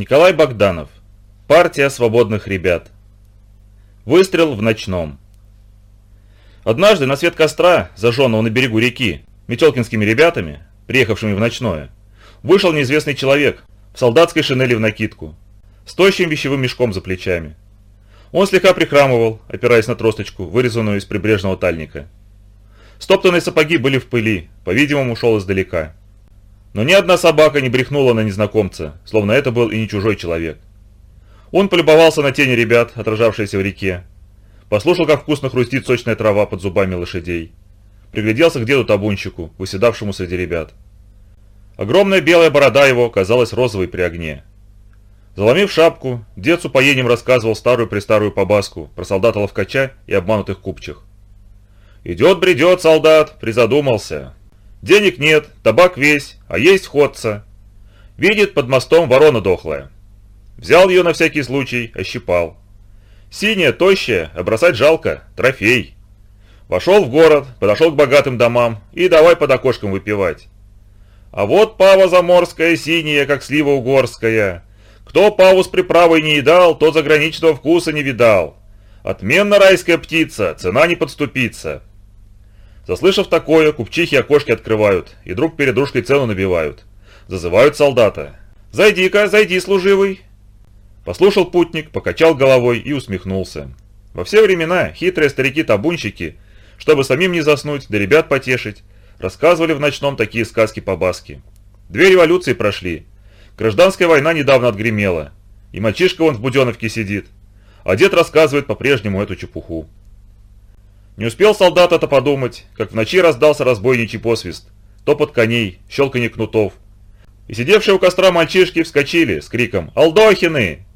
Николай Богданов. Партия свободных ребят. Выстрел в ночном. Однажды на свет костра, зажженного на берегу реки, метелкинскими ребятами, приехавшими в ночное, вышел неизвестный человек в солдатской шинели в накидку, с тощим вещевым мешком за плечами. Он слегка прихрамывал, опираясь на тросточку, вырезанную из прибрежного тальника. Стоптанные сапоги были в пыли, по-видимому, шел издалека. Но ни одна собака не брехнула на незнакомца, словно это был и не чужой человек. Он полюбовался на тени ребят, отражавшиеся в реке. Послушал, как вкусно хрустит сочная трава под зубами лошадей. Пригляделся к деду-табунщику, выседавшему среди ребят. Огромная белая борода его казалась розовой при огне. Заломив шапку, дед с упоением рассказывал старую-престарую побаску про солдата-ловкача и обманутых купчих. «Идет-бредет солдат, призадумался. Денег нет, табак весь, а есть ходца. Видит под мостом ворона дохлая. Взял ее на всякий случай, ощипал. Синяя, тощая, а бросать жалко, трофей. Вошел в город, подошел к богатым домам и давай под окошком выпивать. А вот пава заморская, синяя, как слива угорская. Кто паву с приправой не едал, тот заграничного вкуса не видал. Отменно райская птица, цена не подступится. Заслышав такое, купчихи окошки открывают и друг перед дружкой цену набивают. Зазывают солдата. «Зайди-ка, зайди, служивый!» Послушал путник, покачал головой и усмехнулся. Во все времена хитрые старики-табунщики, чтобы самим не заснуть, да ребят потешить, рассказывали в ночном такие сказки по баске. Две революции прошли. Гражданская война недавно отгремела. И мальчишка вон в Буденовке сидит. А дед рассказывает по-прежнему эту чепуху. Не успел солдат это подумать, как в ночи раздался разбойничий посвист, топот коней, щелканье кнутов. И сидевшие у костра мальчишки вскочили с криком «Алдохины!»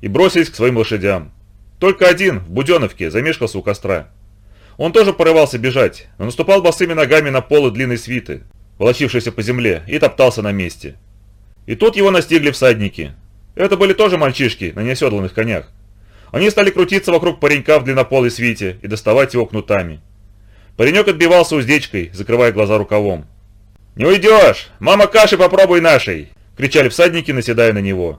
и бросились к своим лошадям. Только один, в Буденовке, замешкался у костра. Он тоже порывался бежать, но наступал босыми ногами на полы длинной свиты, волочившейся по земле, и топтался на месте. И тут его настигли всадники. Это были тоже мальчишки на неоседланных конях. Они стали крутиться вокруг паренька в длиннополой свите и доставать его кнутами. Паренек отбивался уздечкой, закрывая глаза рукавом. «Не уйдешь! Мама каши попробуй нашей!» – кричали всадники, наседая на него.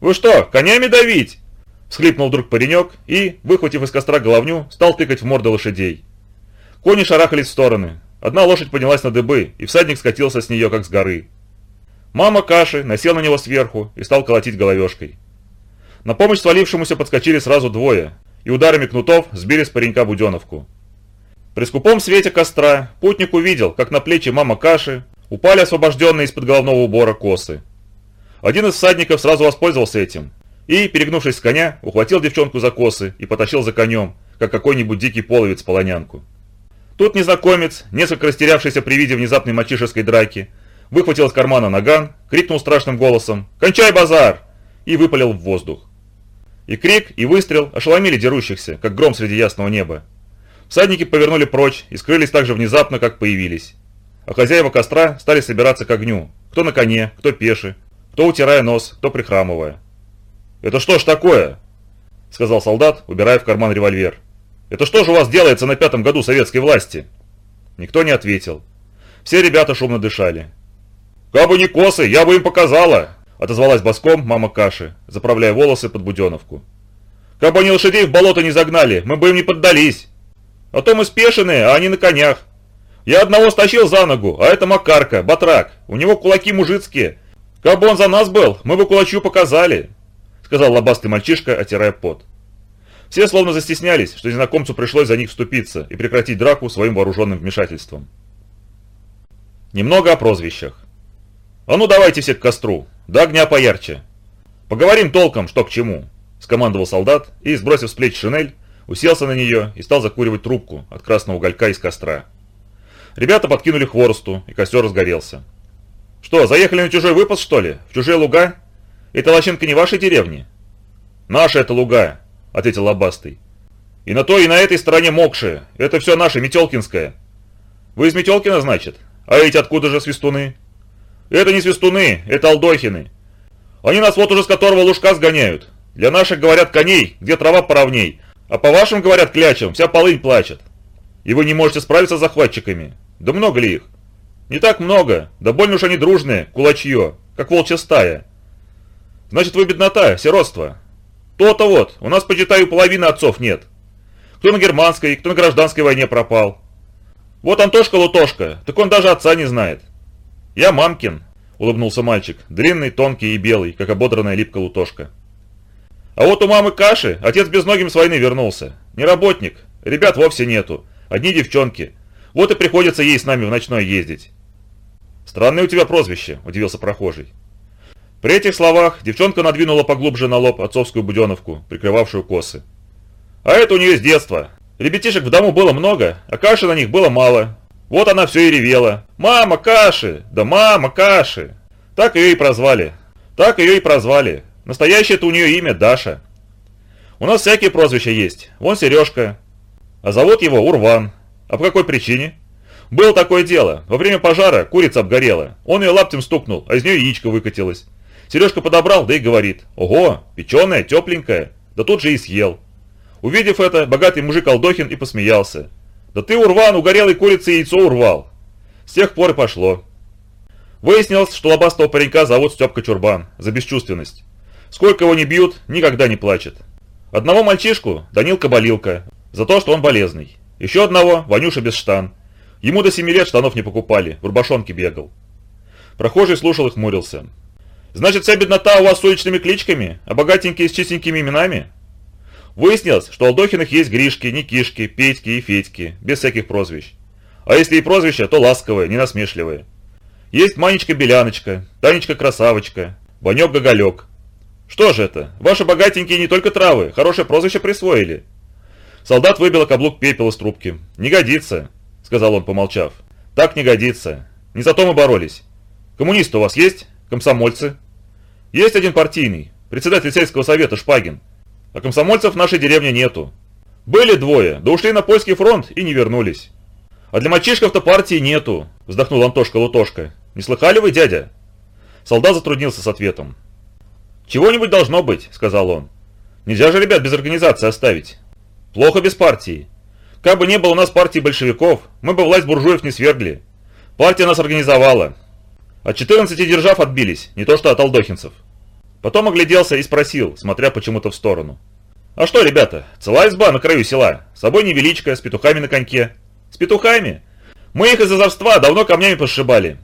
«Вы что, конями давить?» – всхлипнул вдруг паренек и, выхватив из костра головню, стал тыкать в морды лошадей. Кони шарахались в стороны. Одна лошадь поднялась на дыбы, и всадник скатился с нее, как с горы. Мама каши насел на него сверху и стал колотить головешкой. На помощь свалившемуся подскочили сразу двое, и ударами кнутов сбили с паренька Буденовку. При скупом свете костра путник увидел, как на плечи мама каши упали освобожденные из-под головного убора косы. Один из всадников сразу воспользовался этим и, перегнувшись с коня, ухватил девчонку за косы и потащил за конем, как какой-нибудь дикий половец полонянку. Тут незнакомец, несколько растерявшийся при виде внезапной мальчишеской драки, выхватил из кармана наган, крикнул страшным голосом «Кончай базар!» и выпалил в воздух. И крик, и выстрел ошеломили дерущихся, как гром среди ясного неба. Всадники повернули прочь и скрылись так же внезапно, как появились. А хозяева костра стали собираться к огню, кто на коне, кто пеши, кто утирая нос, кто прихрамывая. «Это что ж такое?» – сказал солдат, убирая в карман револьвер. «Это что же у вас делается на пятом году советской власти?» Никто не ответил. Все ребята шумно дышали. «Кабы не косы, я бы им показала!» Отозвалась боском мама Каши, заправляя волосы под буденовку. «Как бы они лошадей в болото не загнали, мы бы им не поддались. А то мы спешенные, а они на конях. Я одного стащил за ногу, а это Макарка, батрак. У него кулаки мужицкие. Как он за нас был, мы бы кулачью показали», сказал лобастый мальчишка, отирая пот. Все словно застеснялись, что незнакомцу пришлось за них вступиться и прекратить драку своим вооруженным вмешательством. Немного о прозвищах. «А ну давайте все к костру, до огня поярче. Поговорим толком, что к чему», – скомандовал солдат и, сбросив с плеч шинель, уселся на нее и стал закуривать трубку от красного уголька из костра. Ребята подкинули хворосту, и костер разгорелся. «Что, заехали на чужой выпас, что ли? В чужие луга? Эта лощинка не вашей деревни?» «Наша это луга», – ответил Лобастый. «И на той, и на этой стороне мокшие. Это все наше, Метелкинское». «Вы из Метелкина, значит? А эти откуда же свистуны?» Это не свистуны, это алдохины. Они нас вот уже с которого лужка сгоняют. Для наших, говорят, коней, где трава поровней. А по вашим, говорят, клячам, вся полынь плачет. И вы не можете справиться с захватчиками. Да много ли их? Не так много, да больно уж они дружные, кулачье, как волчья стая. Значит, вы беднота, сиротство. То-то вот, у нас, почитаю, половины отцов нет. Кто на германской, кто на гражданской войне пропал. Вот Антошка Лутошка, так он даже отца не знает. Я мамкин, улыбнулся мальчик, длинный, тонкий и белый, как ободранная липка Лутошка. А вот у мамы Каши отец безногим с войны вернулся. Не работник, ребят вовсе нету, одни девчонки. Вот и приходится ей с нами в ночной ездить. Странное у тебя прозвище, удивился прохожий. При этих словах девчонка надвинула поглубже на лоб отцовскую буденовку, прикрывавшую косы. А это у нее с детства. Ребятишек в дому было много, а каши на них было мало. Вот она все и ревела. «Мама, каши! Да мама, каши!» Так ее и прозвали. Так ее и прозвали. Настоящее-то у нее имя Даша. У нас всякие прозвища есть. Вон Сережка. А зовут его Урван. А по какой причине? Было такое дело. Во время пожара курица обгорела. Он ее лаптем стукнул, а из нее яичко выкатилось. Сережка подобрал, да и говорит. Ого, печеная, тепленькая. Да тут же и съел. Увидев это, богатый мужик Алдохин и посмеялся. Да ты, Урван, угорелой курицы яйцо урвал. С тех пор и пошло. Выяснилось, что лобастого паренька зовут Степка Чурбан за бесчувственность. Сколько его не бьют, никогда не плачет. Одного мальчишку, Данил Кабалилка, за то, что он болезный. Еще одного, Ванюша без штан. Ему до семи лет штанов не покупали, в рубашонке бегал. Прохожий слушал и хмурился. «Значит, вся беднота у вас с уличными кличками, а богатенькие с чистенькими именами?» Выяснилось, что у Алдохиных есть Гришки, Никишки, Петьки и Федьки, без всяких прозвищ. А если и прозвища, то ласковые, не насмешливые. Есть Манечка-Беляночка, Танечка-Красавочка, Банек-Гоголек, что же это? Ваши богатенькие не только травы, хорошее прозвище присвоили. Солдат выбил каблук пепел из трубки. Не годится, сказал он, помолчав. Так не годится. Не за то мы боролись. Коммунисты у вас есть? Комсомольцы? Есть один партийный, председатель сельского совета Шпагин. А комсомольцев в нашей деревне нету. Были двое, да ушли на польский фронт и не вернулись. А для мальчишков-то партии нету, вздохнул Антошка Лутошка. Не слыхали вы, дядя? Солдат затруднился с ответом. «Чего-нибудь должно быть», — сказал он. «Нельзя же ребят без организации оставить. Плохо без партии. Как бы не было у нас партии большевиков, мы бы власть буржуев не свергли. Партия нас организовала. От 14 держав отбились, не то что от алдохинцев». Потом огляделся и спросил, смотря почему-то в сторону. «А что, ребята, целая изба на краю села, с собой невеличко, с петухами на коньке». «С петухами? Мы их из-за завства давно камнями посшибали.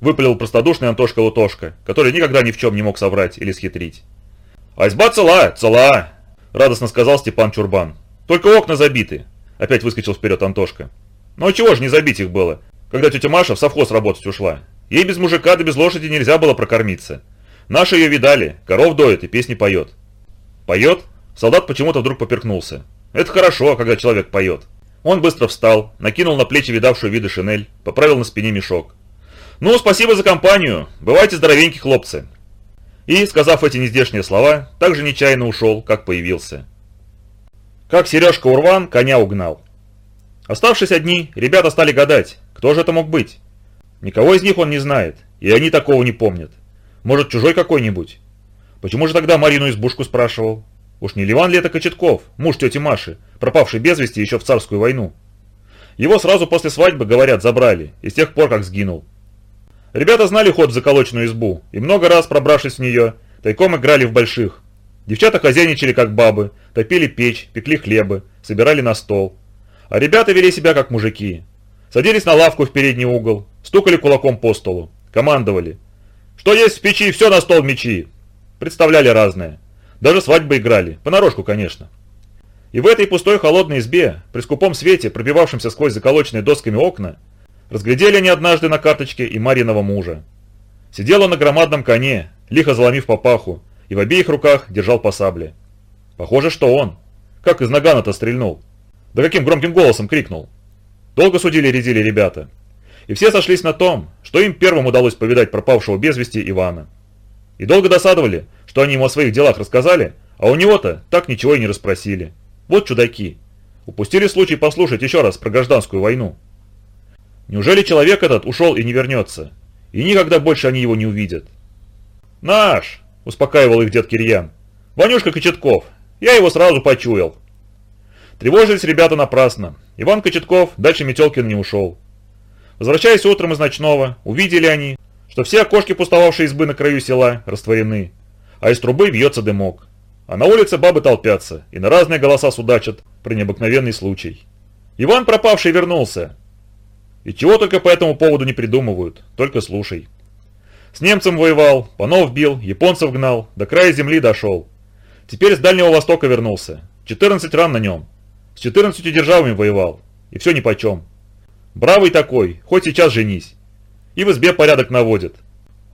Выпалил простодушный Антошка Лутошка, который никогда ни в чем не мог соврать или схитрить. «А изба цела, цела!» – радостно сказал Степан Чурбан. «Только окна забиты!» – опять выскочил вперед Антошка. «Ну а чего же не забить их было, когда тетя Маша в совхоз работать ушла? Ей без мужика да без лошади нельзя было прокормиться. Наши ее видали, коров доит и песни поет». «Поет?» Солдат почему-то вдруг поперкнулся. «Это хорошо, когда человек поет». Он быстро встал, накинул на плечи видавшую виды шинель, поправил на спине мешок. «Ну, спасибо за компанию. Бывайте здоровеньки, хлопцы». И, сказав эти нездешние слова, так же нечаянно ушел, как появился. Как Сережка Урван коня угнал. Оставшись одни, ребята стали гадать, кто же это мог быть. Никого из них он не знает, и они такого не помнят. Может, чужой какой-нибудь? Почему же тогда Марину избушку спрашивал? Уж не Ливан ли это Кочетков, муж тети Маши, пропавший без вести еще в царскую войну? Его сразу после свадьбы, говорят, забрали, и с тех пор как сгинул. Ребята знали ход в заколоченную избу, и много раз, пробравшись в нее, тайком играли в больших. Девчата хозяйничали как бабы, топили печь, пекли хлебы, собирали на стол. А ребята вели себя как мужики. Садились на лавку в передний угол, стукали кулаком по столу, командовали. Что есть в печи, все на стол мечи. Представляли разное. Даже свадьбы играли, понарошку, конечно. И в этой пустой холодной избе, при скупом свете, пробивавшемся сквозь заколоченные досками окна, Разглядели они однажды на карточке и Мариного мужа. Сидел он на громадном коне, лихо заломив папаху, и в обеих руках держал по сабле. Похоже, что он. Как из нагана-то стрельнул. Да каким громким голосом крикнул. Долго судили-редили ребята. И все сошлись на том, что им первым удалось повидать пропавшего без вести Ивана. И долго досадовали, что они ему о своих делах рассказали, а у него-то так ничего и не расспросили. Вот чудаки. Упустили случай послушать еще раз про гражданскую войну. Неужели человек этот ушел и не вернется? И никогда больше они его не увидят. «Наш!» – успокаивал их дед Кирьян. «Ванюшка Кочетков. Я его сразу почуял». Тревожились ребята напрасно. Иван Кочетков дальше Метелкин не ушел. Возвращаясь утром из ночного, увидели они, что все окошки пустовавшей избы на краю села растворены. а из трубы вьется дымок. А на улице бабы толпятся и на разные голоса судачат про необыкновенный случай. Иван пропавший вернулся. И чего только по этому поводу не придумывают, только слушай. С немцем воевал, панов бил, японцев гнал, до края земли дошел. Теперь с Дальнего Востока вернулся. 14 ран на нем. С 14 державами воевал. И все нипочем. Бравый такой, хоть сейчас женись. И в избе порядок наводит.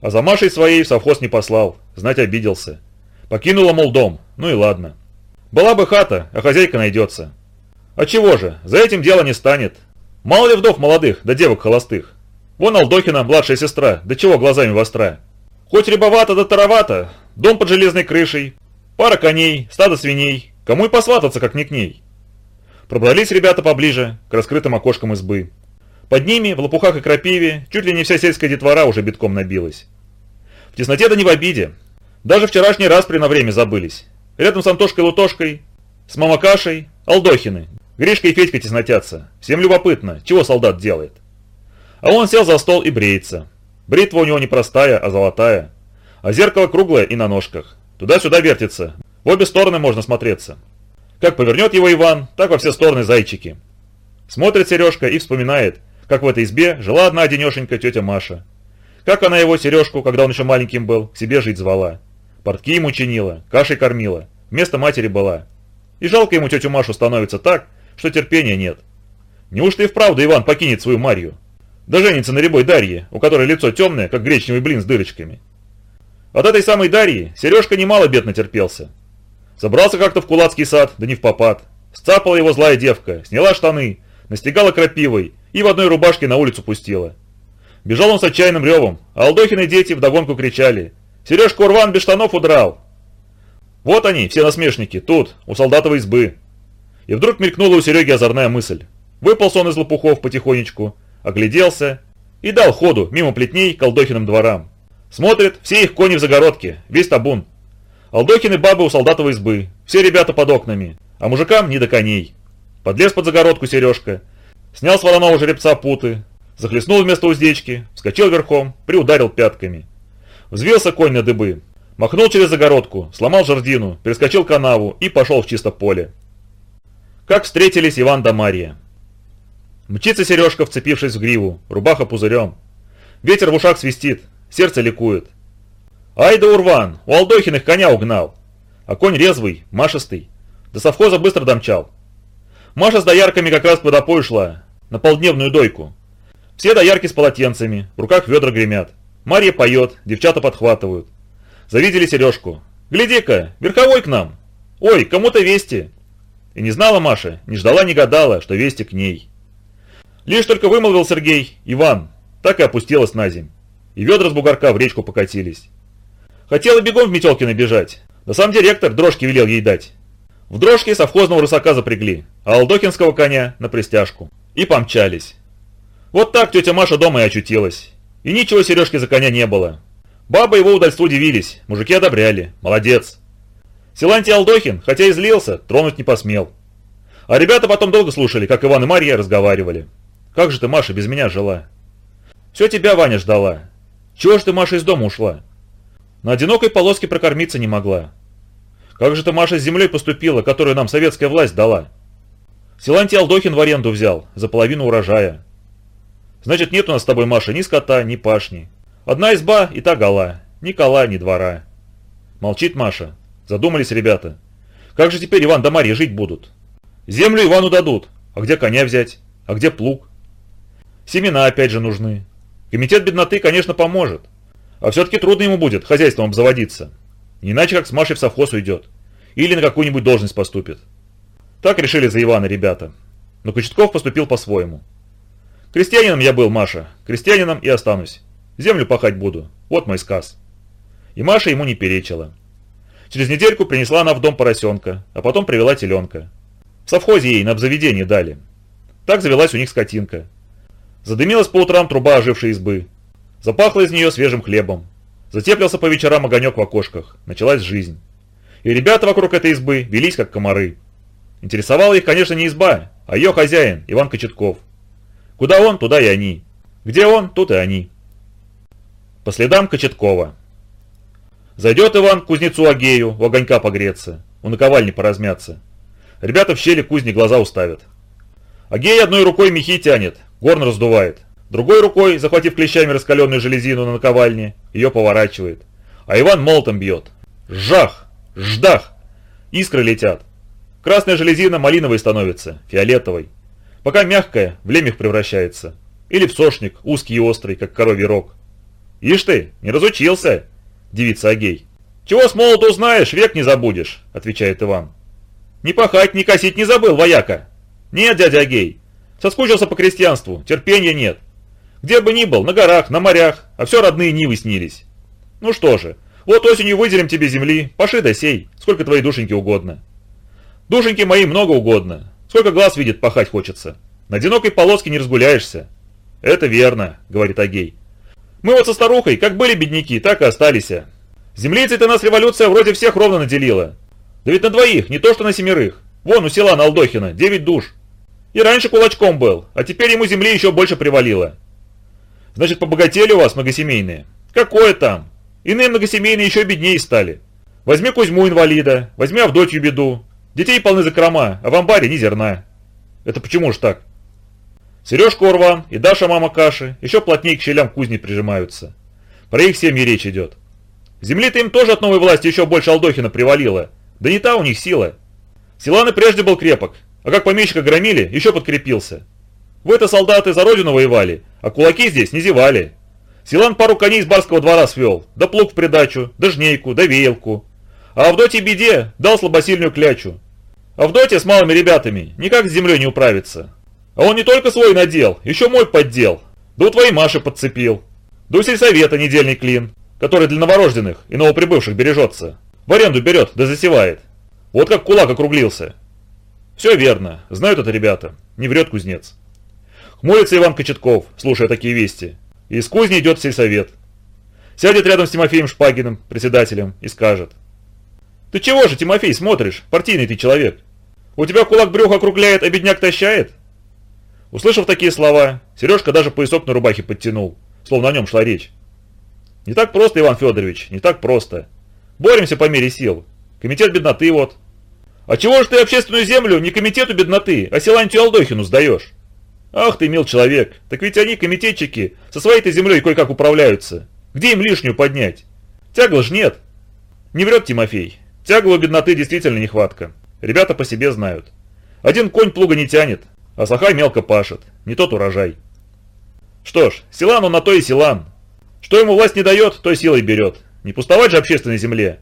А за Машей своей в совхоз не послал, знать обиделся. Покинула, мол, дом, ну и ладно. Была бы хата, а хозяйка найдется. А чего же, за этим дело не станет. Мало ли вдов молодых, да девок холостых. Вон Алдохина, младшая сестра, да чего глазами востра. Хоть рябовато да таровато, дом под железной крышей, пара коней, стадо свиней, кому и посвататься, как не к ней. Пробрались ребята поближе, к раскрытым окошкам избы. Под ними, в лопухах и крапиве, чуть ли не вся сельская детвора уже битком набилась. В тесноте да не в обиде. Даже вчерашний раз при на время забылись. Рядом с Антошкой-Лутошкой, с Мамакашей, Алдохины. Гришка и Федька теснотятся. Всем любопытно, чего солдат делает. А он сел за стол и бреется. Бритва у него не простая, а золотая. А зеркало круглое и на ножках. Туда-сюда вертится. В обе стороны можно смотреться. Как повернет его Иван, так во все стороны зайчики. Смотрит Сережка и вспоминает, как в этой избе жила одна денешенька тетя Маша. Как она его, Сережку, когда он еще маленьким был, к себе жить звала. Портки ему чинила, кашей кормила, вместо матери была. И жалко ему тетю Машу становится так, что терпения нет. Неужто и вправду Иван покинет свою Марью? Да женится на рябой Дарье, у которой лицо темное, как гречневый блин с дырочками. От этой самой Дарьи Сережка немало бед натерпелся. Забрался как-то в кулацкий сад, да не в попад. Сцапала его злая девка, сняла штаны, настигала крапивой и в одной рубашке на улицу пустила. Бежал он с отчаянным ревом, а Алдохины дети вдогонку кричали. «Сережка Урван без штанов удрал!» Вот они, все насмешники, тут, у солдатовой избы. И вдруг мелькнула у Сереги озорная мысль. Выполз он из лопухов потихонечку, огляделся и дал ходу мимо плетней к Алдохиным дворам. Смотрит, все их кони в загородке, весь табун. Алдохины бабы у солдатовой избы, все ребята под окнами, а мужикам не до коней. Подлез под загородку Сережка, снял с вороного жеребца путы, Захлестнул вместо уздечки, вскочил верхом, приударил пятками. Взвился конь на дыбы, махнул через загородку, сломал жердину, перескочил канаву и пошел в чисто поле. Как встретились Иван да Мария. Мчится Сережка, вцепившись в гриву, рубаха пузырем. Ветер в ушах свистит, сердце ликует. Ай да Урван, у Алдохиных коня угнал. А конь резвый, машистый. До совхоза быстро домчал. Маша с доярками как раз под опой шла, на полдневную дойку. Все доярки с полотенцами, в руках ведра гремят. Марья поет, девчата подхватывают. Завидели Сережку. «Гляди-ка, верховой к нам! Ой, кому-то вести!» И не знала Маша, не ждала, не гадала, что вести к ней. Лишь только вымолвил Сергей, Иван, так и опустилась на земь. И ведра с бугорка в речку покатились. Хотела бегом в Метелкино бежать, да сам директор дрожки велел ей дать. В дрожке совхозного рысака запрягли, а алдокинского коня на пристяжку. И помчались. Вот так тетя Маша дома и очутилась. И ничего Сережки за коня не было. Бабы его удальству удивились, мужики одобряли. Молодец. Силантий Алдохин, хотя и злился, тронуть не посмел. А ребята потом долго слушали, как Иван и Марья разговаривали. Как же ты, Маша, без меня жила? Все тебя Ваня ждала. Чего ж ты, Маша, из дома ушла? На одинокой полоске прокормиться не могла. Как же ты, Маша, с землей поступила, которую нам советская власть дала? Силантий Алдохин в аренду взял, за половину урожая. Значит, нет у нас с тобой, Маша, ни скота, ни пашни. Одна изба и та гола. Ни кола, ни двора. Молчит Маша. Задумались ребята. Как же теперь Иван да Марья жить будут? Землю Ивану дадут. А где коня взять? А где плуг? Семена опять же нужны. Комитет бедноты, конечно, поможет. А все-таки трудно ему будет хозяйством обзаводиться. Не иначе, как с Машей в совхоз уйдет. Или на какую-нибудь должность поступит. Так решили за Ивана ребята. Но Кочетков поступил по-своему. Крестьянином я был, Маша. Крестьянином и останусь. Землю пахать буду. Вот мой сказ. И Маша ему не перечила. Через недельку принесла она в дом поросенка, а потом привела теленка. В совхозе ей на обзаведение дали. Так завелась у них скотинка. Задымилась по утрам труба ожившей избы. Запахло из нее свежим хлебом. Затеплился по вечерам огонек в окошках. Началась жизнь. И ребята вокруг этой избы велись как комары. Интересовала их, конечно, не изба, а ее хозяин, Иван Кочетков. Куда он, туда и они. Где он, тут и они. По следам Кочеткова. Зайдет Иван к кузнецу Агею, у огонька погреться, у наковальни поразмяться. Ребята в щели кузни глаза уставят. Агей одной рукой мехи тянет, горн раздувает. Другой рукой, захватив клещами раскаленную железину на наковальне, ее поворачивает. А Иван молотом бьет. Жах! Ждах! Искры летят. Красная железина малиновой становится, фиолетовой. Пока мягкая, в лемех превращается. Или в сошник, узкий и острый, как коровий рог. «Ишь ты, не разучился!» – дивится Агей. «Чего с молоту знаешь, век не забудешь», – отвечает Иван. «Не пахать, не косить не забыл, вояка!» «Нет, дядя Агей, соскучился по крестьянству, терпения нет. Где бы ни был, на горах, на морях, а все родные нивы снились. Ну что же, вот осенью выделим тебе земли, паши да сей, сколько твоей душеньки угодно. Душеньки мои много угодно, сколько глаз видит, пахать хочется. На одинокой полоске не разгуляешься. Это верно, говорит Агей. Мы вот со старухой, как были бедняки, так и остались. Землицей-то нас революция вроде всех ровно наделила. Да ведь на двоих, не то что на семерых. Вон у села на Алдохина, девять душ. И раньше кулачком был, а теперь ему земли еще больше привалило. Значит, побогатели у вас многосемейные? Какое там? Иные многосемейные еще беднее стали. Возьми Кузьму инвалида, возьми Авдотью беду. Детей полны закрома, а в амбаре ни зерна. Это почему ж так? Сережка Урван и Даша мама Каши еще плотнее к щелям кузни прижимаются. Про их семьи речь идет. Земли-то им тоже от новой власти еще больше Алдохина привалило. Да не та у них сила. Силан и прежде был крепок, а как помещика громили, еще подкрепился. Вы-то солдаты за родину воевали, а кулаки здесь не зевали. Силан пару коней из барского двора свел, да плуг в придачу, да жнейку, да веялку. А Авдотье беде дал слабосильную клячу. Авдотья с малыми ребятами никак с землей не управится. А он не только свой надел, еще мой поддел. Да у твоей Маши подцепил. Да у сельсовета недельный клин, который для новорожденных и новоприбывших бережется. В аренду берет, да засевает. Вот как кулак округлился. Все верно, знают это ребята, не врет кузнец. Хмурится Иван Кочетков, слушая такие вести. И из кузни идет сельсовет. Сядет рядом с Тимофеем Шпагиным, председателем, и скажет. «Ты чего же, Тимофей, смотришь? Партийный ты человек. У тебя кулак брюха округляет, а бедняк тащает?» Услышав такие слова, Сережка даже поясок на рубахе подтянул, словно о нем шла речь. «Не так просто, Иван Федорович, не так просто. Боремся по мере сил. Комитет бедноты вот». «А чего же ты общественную землю не комитету бедноты, а Силантию Алдохину сдаешь?» Ах ты, мил человек, так ведь они, комитетчики, со своей-то землей кое-как управляются. Где им лишнюю поднять? Тягла ж нет. Не врет Тимофей. Тягла бедноты действительно нехватка. Ребята по себе знают. Один конь плуга не тянет, а сахай мелко пашет. Не тот урожай. Что ж, Силан он на то и Силан. Что ему власть не дает, то силой берет. Не пустовать же общественной земле.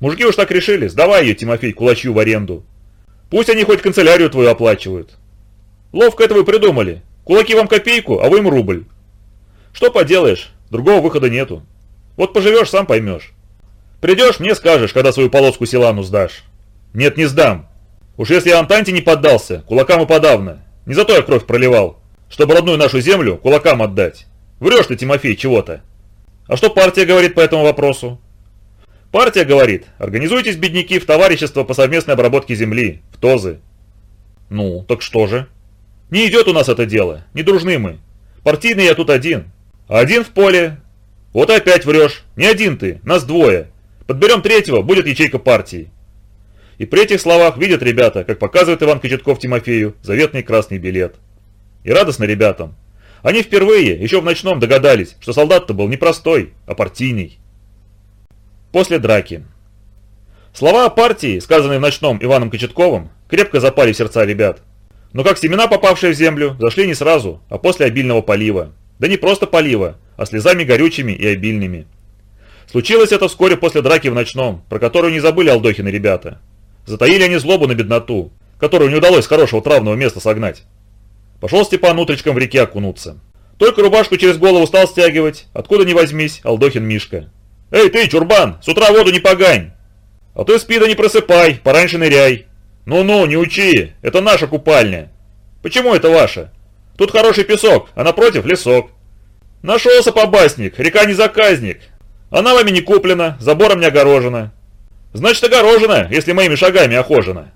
Мужики уж так решили, сдавай ее, Тимофей, кулачью в аренду. Пусть они хоть канцелярию твою оплачивают. Ловко это вы придумали. Кулаки вам копейку, а вы им рубль. Что поделаешь, другого выхода нету. Вот поживешь, сам поймешь. Придешь, мне скажешь, когда свою полоску Силану сдашь. Нет, не сдам. Уж если я Антанте не поддался, кулакам и подавно. Не зато я кровь проливал, чтобы родную нашу землю кулакам отдать. Врешь ты, Тимофей, чего-то. А что партия говорит по этому вопросу? Партия говорит, организуйтесь, бедняки, в товарищество по совместной обработке земли, в ТОЗы. Ну, так что же? Не идет у нас это дело, не дружны мы. Партийный я тут один. Один в поле. Вот опять врешь. Не один ты, нас двое. Подберем третьего, будет ячейка партии. И при этих словах видят ребята, как показывает Иван Кочетков Тимофею, заветный красный билет. И радостно ребятам. Они впервые, еще в ночном, догадались, что солдат-то был не простой, а партийный. После драки. Слова о партии, сказанные в ночном Иваном Кочетковым, крепко запали в сердца ребят. Но как семена, попавшие в землю, зашли не сразу, а после обильного полива. Да не просто полива, а слезами горючими и обильными. Случилось это вскоре после драки в ночном, про которую не забыли Алдохины ребята. Затаили они злобу на бедноту, которую не удалось с хорошего травного места согнать. Пошел Степан утречком в реке окунуться. Только рубашку через голову стал стягивать, откуда ни возьмись, Алдохин Мишка. «Эй ты, чурбан, с утра воду не погань! А ты спида не просыпай, пораньше ныряй!» «Ну-ну, не учи, это наша купальня». «Почему это ваша? Тут хороший песок, а напротив лесок». «Нашелся побасник, река не заказник. Она вами не куплена, забором не огорожена». «Значит, огорожена, если моими шагами охожена».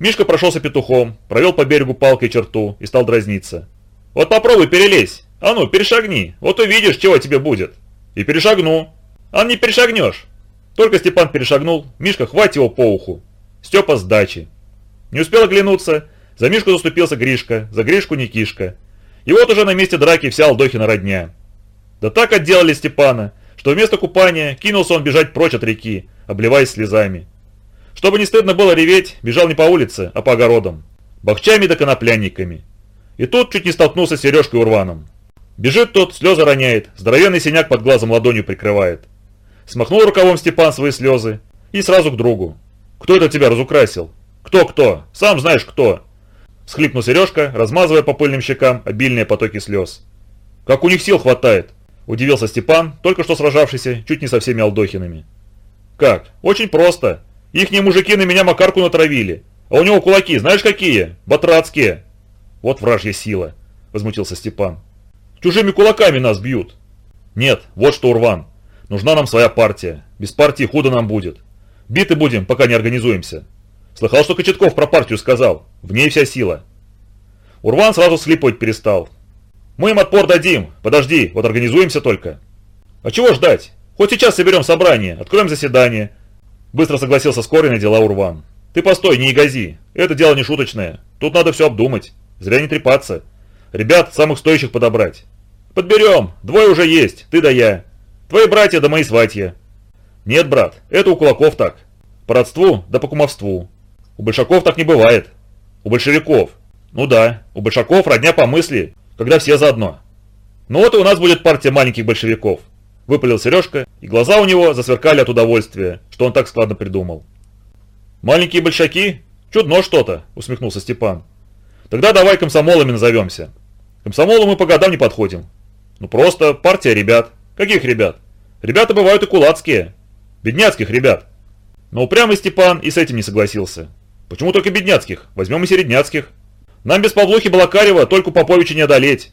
Мишка прошелся петухом, провел по берегу палкой черту и стал дразниться. «Вот попробуй перелезь, а ну, перешагни, вот увидишь, чего тебе будет». «И перешагну». «А не перешагнешь». Только Степан перешагнул, Мишка хватит его по уху. Степа с дачи. Не успел оглянуться, за Мишку заступился Гришка, за Гришку Никишка. И вот уже на месте драки вся Алдохина родня. Да так отделали Степана, что вместо купания кинулся он бежать прочь от реки, обливаясь слезами. Чтобы не стыдно было реветь, бежал не по улице, а по огородам. Бахчами да коноплянниками. И тут чуть не столкнулся с Сережкой Урваном. Бежит тот, слезы роняет, здоровенный синяк под глазом ладонью прикрывает. Смахнул рукавом Степан свои слезы и сразу к другу. «Кто это тебя разукрасил?» «Кто-кто? Сам знаешь кто!» Схлипнул Сережка, размазывая по пыльным щекам обильные потоки слез. «Как у них сил хватает!» Удивился Степан, только что сражавшийся чуть не со всеми Алдохинами. «Как? Очень просто. Ихние мужики на меня Макарку натравили. А у него кулаки, знаешь какие? Батрацкие!» «Вот вражья сила!» – возмутился Степан. «Чужими кулаками нас бьют!» «Нет, вот что, Урван. Нужна нам своя партия. Без партии худо нам будет. Биты будем, пока не организуемся. Слыхал, что Кочетков про партию сказал. В ней вся сила». Урван сразу слипывать перестал. «Мы им отпор дадим. Подожди, вот организуемся только». «А чего ждать? Хоть сейчас соберем собрание, откроем заседание». Быстро согласился скорый на дела Урван. «Ты постой, не ягози. Это дело не шуточное. Тут надо все обдумать. Зря не трепаться. Ребят, самых стоящих подобрать. Подберем. Двое уже есть, ты да я. Твои братья да мои сватья. Нет, брат, это у кулаков так. По родству да по кумовству. У большаков так не бывает. У большевиков. Ну да, у большаков родня по мысли, когда все заодно. Ну вот и у нас будет партия маленьких большевиков. Выпалил Сережка, и глаза у него засверкали от удовольствия, что он так складно придумал. «Маленькие большаки? Чудно что-то», — усмехнулся Степан. «Тогда давай комсомолами назовемся. Комсомолу мы по годам не подходим. Ну просто партия ребят. Каких ребят? Ребята бывают и кулацкие. Бедняцких ребят». Но упрямый Степан и с этим не согласился. «Почему только бедняцких? Возьмем и середняцких. Нам без Павлухи Балакарева только Поповича не одолеть».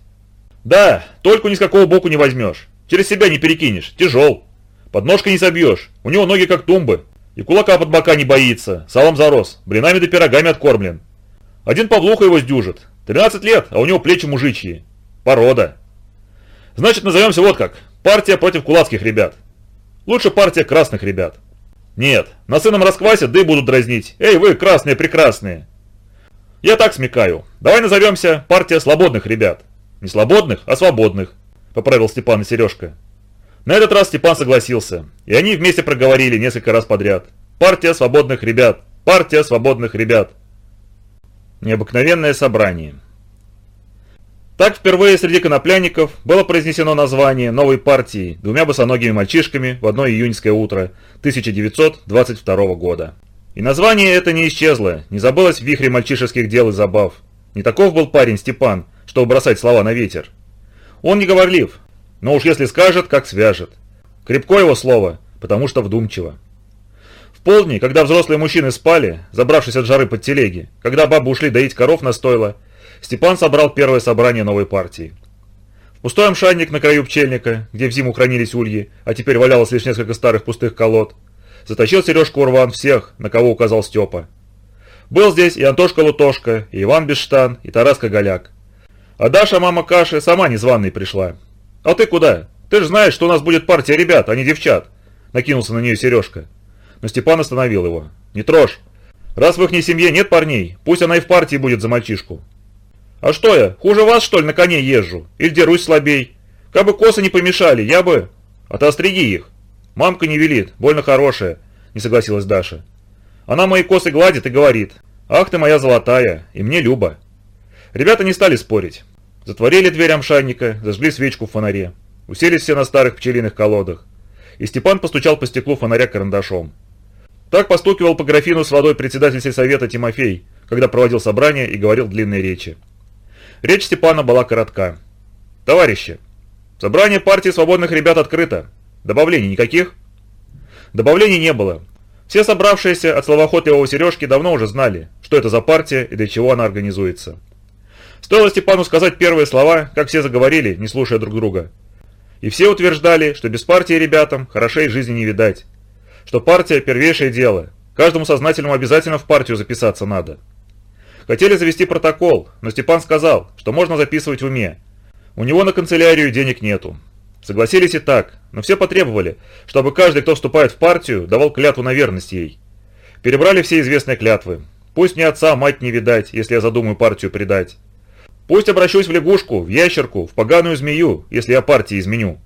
«Да, только ни с какого боку не возьмешь. Через себя не перекинешь, тяжел. Подножкой не собьешь, у него ноги как тумбы. И кулака под бока не боится, салом зарос, блинами да пирогами откормлен. Один Павлуха его сдюжит. 13 лет, а у него плечи мужичьи. Порода. Значит, назовемся вот как. Партия против кулацких ребят. Лучше партия красных ребят. Нет, на сыном расквасят, да и будут дразнить. Эй, вы, красные прекрасные. Я так смекаю. Давай назовемся партия свободных ребят. Не свободных, а свободных. – поправил Степан и Сережка. На этот раз Степан согласился, и они вместе проговорили несколько раз подряд. «Партия свободных ребят! Партия свободных ребят!» Необыкновенное собрание. Так впервые среди конопляников было произнесено название новой партии двумя босоногими мальчишками в одно июньское утро 1922 года. И название это не исчезло, не забылось в вихре мальчишеских дел и забав. Не таков был парень Степан, чтобы бросать слова на ветер. Он не говорлив, но уж если скажет, как свяжет. Крепко его слово, потому что вдумчиво. В полдни, когда взрослые мужчины спали, забравшись от жары под телеги, когда бабы ушли доить коров на стойло, Степан собрал первое собрание новой партии. В пустой амшанник на краю пчельника, где в зиму хранились ульи, а теперь валялось лишь несколько старых пустых колод, затащил Сережку Урван всех, на кого указал Степа. Был здесь и Антошка Лутошка, и Иван Бештан, и Тараска Голяк. А Даша, мама Каши, сама незваной пришла. А ты куда? Ты же знаешь, что у нас будет партия ребят, а не девчат. Накинулся на нее Сережка. Но Степан остановил его. Не трожь. Раз в ихней семье нет парней, пусть она и в партии будет за мальчишку. А что я, хуже вас, что ли, на коне езжу? Или дерусь слабей? Кабы косы не помешали, я бы... А ты остриги их. Мамка не велит, больно хорошая, не согласилась Даша. Она мои косы гладит и говорит, ах ты моя золотая, и мне Люба. Ребята не стали спорить. Затворили дверь амшанника, зажгли свечку в фонаре. Уселись все на старых пчелиных колодах. И Степан постучал по стеклу фонаря карандашом. Так постукивал по графину с водой председатель сельсовета Тимофей, когда проводил собрание и говорил длинные речи. Речь Степана была коротка. «Товарищи, собрание партии свободных ребят открыто. Добавлений никаких?» Добавлений не было. Все собравшиеся от словоохотливого Сережки давно уже знали, что это за партия и для чего она организуется. Стоило Степану сказать первые слова, как все заговорили, не слушая друг друга. И все утверждали, что без партии ребятам хорошей жизни не видать. Что партия – первейшее дело. Каждому сознательному обязательно в партию записаться надо. Хотели завести протокол, но Степан сказал, что можно записывать в уме. У него на канцелярию денег нету. Согласились и так, но все потребовали, чтобы каждый, кто вступает в партию, давал клятву на верность ей. Перебрали все известные клятвы. Пусть мне отца, мать не видать, если я задумаю партию предать. Пусть обращусь в лягушку, в ящерку, в поганую змею, если я партии изменю.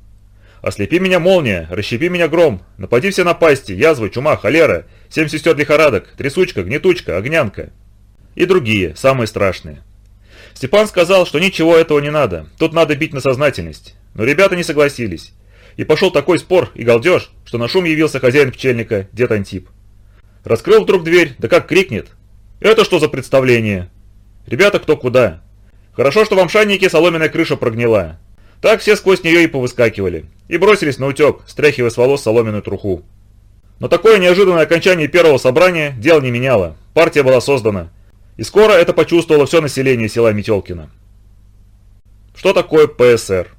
Ослепи меня молния, расщепи меня гром, напади все напасти, язвы, чума, холера, семь сестер лихорадок, трясучка, гнетучка, огнянка. И другие, самые страшные. Степан сказал, что ничего этого не надо, тут надо бить на сознательность. Но ребята не согласились. И пошел такой спор и галдеж, что на шум явился хозяин пчельника, дед Антип. Раскрыл вдруг дверь, да как крикнет. «Это что за представление?» «Ребята, кто куда?» «Хорошо, что в амшаннике соломенная крыша прогнила». Так все сквозь нее и повыскакивали. И бросились на утек, стряхивая с волос соломенную труху. Но такое неожиданное окончание первого собрания дел не меняло. Партия была создана. И скоро это почувствовало все население села Метелкино. Что такое ПСР?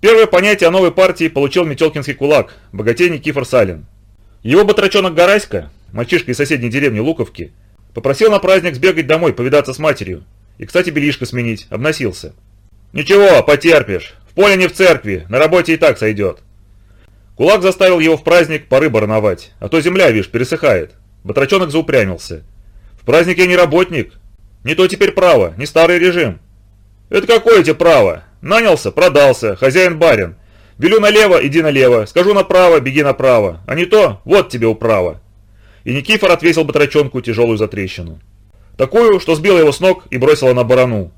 Первое понятие о новой партии получил Метелкинский кулак, богатей Никифор Салин. Его батрачонок Гараська, мальчишка из соседней деревни Луковки, попросил на праздник сбегать домой, повидаться с матерью. И, кстати, белишко сменить, обносился. «Ничего, потерпишь. В поле не в церкви, на работе и так сойдет». Кулак заставил его в праздник поры барановать, а то земля, видишь, пересыхает. Батрачонок заупрямился. «В праздник я не работник. Не то теперь право, не старый режим». «Это какое тебе право? Нанялся, продался, хозяин-барин. Велю налево, иди налево, скажу направо, беги направо, а не то, вот тебе управа». И Никифор отвесил батрачонку тяжелую затрещину. Такую, что сбила его с ног и бросила на барану.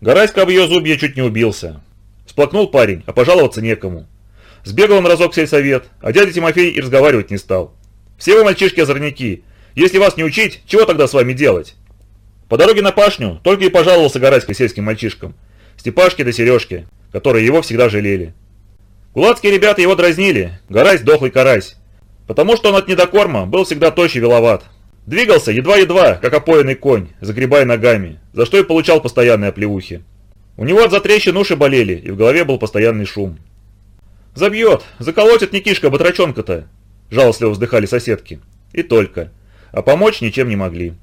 Гараська об ее зубья чуть не убился. Сплакнул парень, а пожаловаться некому. Сбегал он разок в сельсовет, а дядя Тимофей и разговаривать не стал. Все вы мальчишки-озорняки. Если вас не учить, чего тогда с вами делать? По дороге на пашню только и пожаловался Гараська сельским мальчишкам. Степашке да Сережке, которые его всегда жалели. Кулацкие ребята его дразнили, Гарась дохлый карась. Потому что он от недокорма был всегда тощий виловат. Двигался едва-едва, как опоенный конь, загребая ногами, за что и получал постоянные оплеухи. У него от затрещин уши болели, и в голове был постоянный шум. «Забьет, заколотит Никишка батрачонка-то!» Жалостливо вздыхали соседки. И только. А помочь ничем не могли.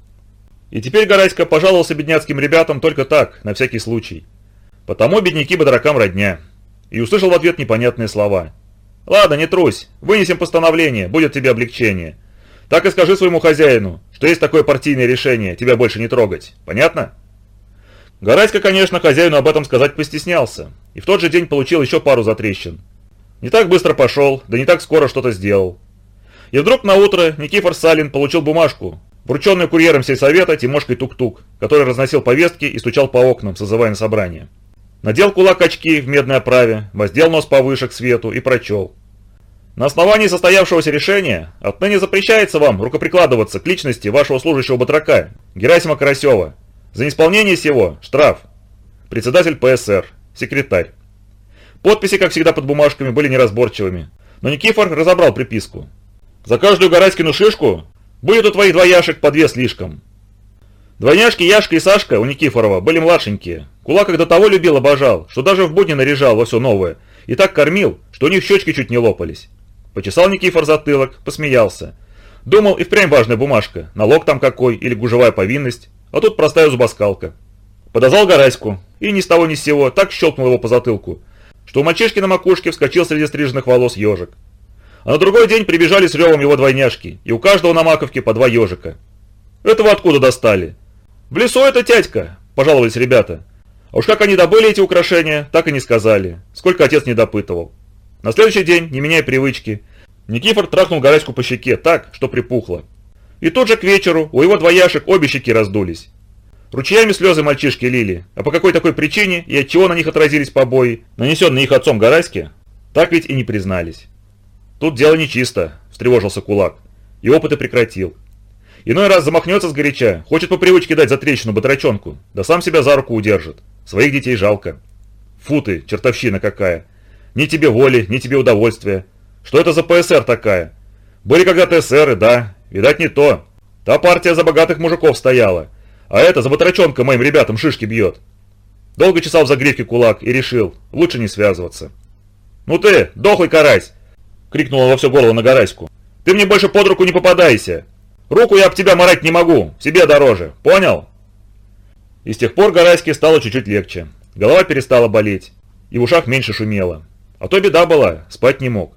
И теперь Гараська пожаловался бедняцким ребятам только так, на всякий случай. Потому бедняки батракам родня. И услышал в ответ непонятные слова. «Ладно, не трусь, вынесем постановление, будет тебе облегчение. Так и скажи своему хозяину, что есть такое партийное решение, тебя больше не трогать. Понятно?» Гараська, конечно, хозяину об этом сказать постеснялся, и в тот же день получил еще пару затрещин. Не так быстро пошел, да не так скоро что-то сделал. И вдруг на утро Никифор Салин получил бумажку, врученную курьером сельсовета Тимошкой Тук-Тук, который разносил повестки и стучал по окнам, созывая на собрание. Надел кулак очки в медной оправе, воздел нос повыше к свету и прочел. На основании состоявшегося решения отныне запрещается вам рукоприкладываться к личности вашего служащего батрака, Герасима Карасева. За неисполнение сего – штраф. Председатель ПСР, секретарь. Подписи, как всегда, под бумажками были неразборчивыми, но Никифор разобрал приписку. За каждую Гараськину шишку будет у твоих двояшек по две слишком. Двойняшки Яшка и Сашка у Никифорова были младшенькие. Кулак их до того любил, обожал, что даже в будни наряжал во все новое. И так кормил, что у них щечки чуть не лопались. Почесал Никифор затылок, посмеялся. Думал, и впрямь важная бумажка, налог там какой или гужевая повинность, а тут простая зубоскалка. Подозвал Гараську, и ни с того ни с сего так щелкнул его по затылку, что у мальчишки на макушке вскочил среди стриженных волос ежик. А на другой день прибежали с ревом его двойняшки, и у каждого на маковке по два ежика. «Этого откуда достали?» «В лесу это тядька», – пожаловались ребята. А уж как они добыли эти украшения, так и не сказали, сколько отец не допытывал. На следующий день, не меняя привычки, Никифор трахнул Гараську по щеке так, что припухло. И тут же к вечеру у его двояшек обе щеки раздулись. Ручьями слезы мальчишки лили, а по какой такой причине и от чего на них отразились побои, нанесенные их отцом Гараське, так ведь и не признались. Тут дело нечисто, встревожился кулак, и опыты прекратил. Иной раз замахнется сгоряча, хочет по привычке дать за трещину батрачонку, да сам себя за руку удержит. Своих детей жалко. Фу ты, чертовщина какая. Ни тебе воли, ни тебе удовольствия. Что это за ПСР такая? Были когда-то эсеры, да, видать не то. Та партия за богатых мужиков стояла, а это за батрачонка моим ребятам шишки бьет. Долго чесал в загривке кулак и решил, лучше не связываться. «Ну ты, дохлый карась!» — крикнула во все горло на Гараську. «Ты мне больше под руку не попадайся! Руку я об тебя морать не могу, себе дороже, понял?» И с тех пор Гарайске стало чуть-чуть легче. Голова перестала болеть, и в ушах меньше шумело. А то беда была, спать не мог.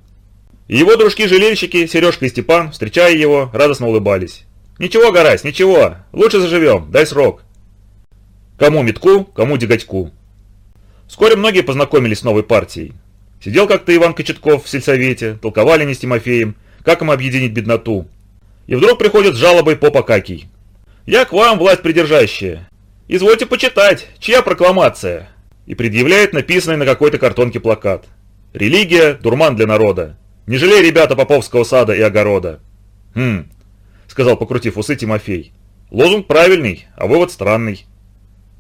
И его дружки-жалельщики, Сережка и Степан, встречая его, радостно улыбались. «Ничего, Гарась, ничего, лучше заживем, дай срок». Кому метку, кому деготьку. Вскоре многие познакомились с новой партией. Сидел как-то Иван Кочетков в сельсовете, толковали они с Тимофеем, как им объединить бедноту. И вдруг приходит с жалобой попа Какий. «Я к вам, власть придержащая. Извольте почитать, чья прокламация?» И предъявляет написанный на какой-то картонке плакат. «Религия – дурман для народа. Не жалей, ребята, Поповского сада и огорода». «Хм», – сказал, покрутив усы Тимофей. «Лозунг правильный, а вывод странный».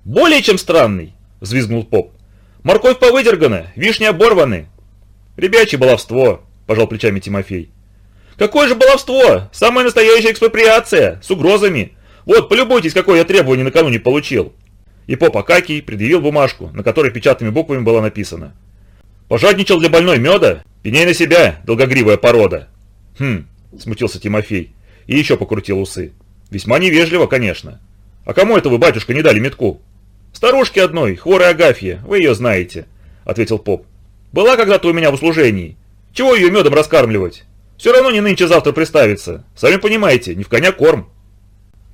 «Более чем странный», – взвизгнул поп. «Морковь повыдергана, вишни оборваны». «Ребячье баловство», – пожал плечами Тимофей. «Какое же баловство? Самая настоящая экспроприация, с угрозами. Вот, полюбуйтесь, какое я требование накануне получил». И поп Акакий предъявил бумажку, на которой печатными буквами было написано. «Пожадничал для больной меда? Пеней на себя, долгогривая порода!» «Хм», – смутился Тимофей и еще покрутил усы. «Весьма невежливо, конечно. А кому это вы, батюшка, не дали метку?» «Старушке одной, хворой Агафье, вы ее знаете», – ответил поп. «Была когда-то у меня в услужении. Чего ее медом раскармливать? Все равно не нынче-завтра приставится. Сами понимаете, не в коня корм».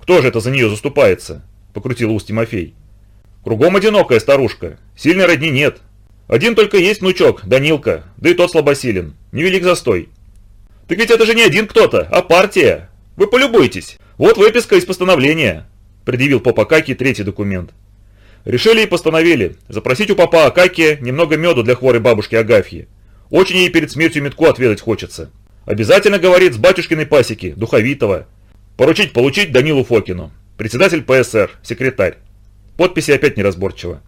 «Кто же это за нее заступается?» – покрутил ус Тимофей. «Кругом одинокая старушка, сильной родни нет. Один только есть внучок, Данилка, да и тот слабосилен. Невелик застой». «Так ведь это же не один кто-то, а партия. Вы полюбуйтесь. Вот выписка из постановления», – предъявил поп Акакий третий документ. Решили и постановили запросить у папа Акакия немного меду для хворой бабушки Агафьи. Очень ей перед смертью метку отведать хочется. Обязательно, говорит, с батюшкиной пасеки, духовитого. Поручить получить Данилу Фокину. Председатель ПСР, секретарь. Подписи опять неразборчиво.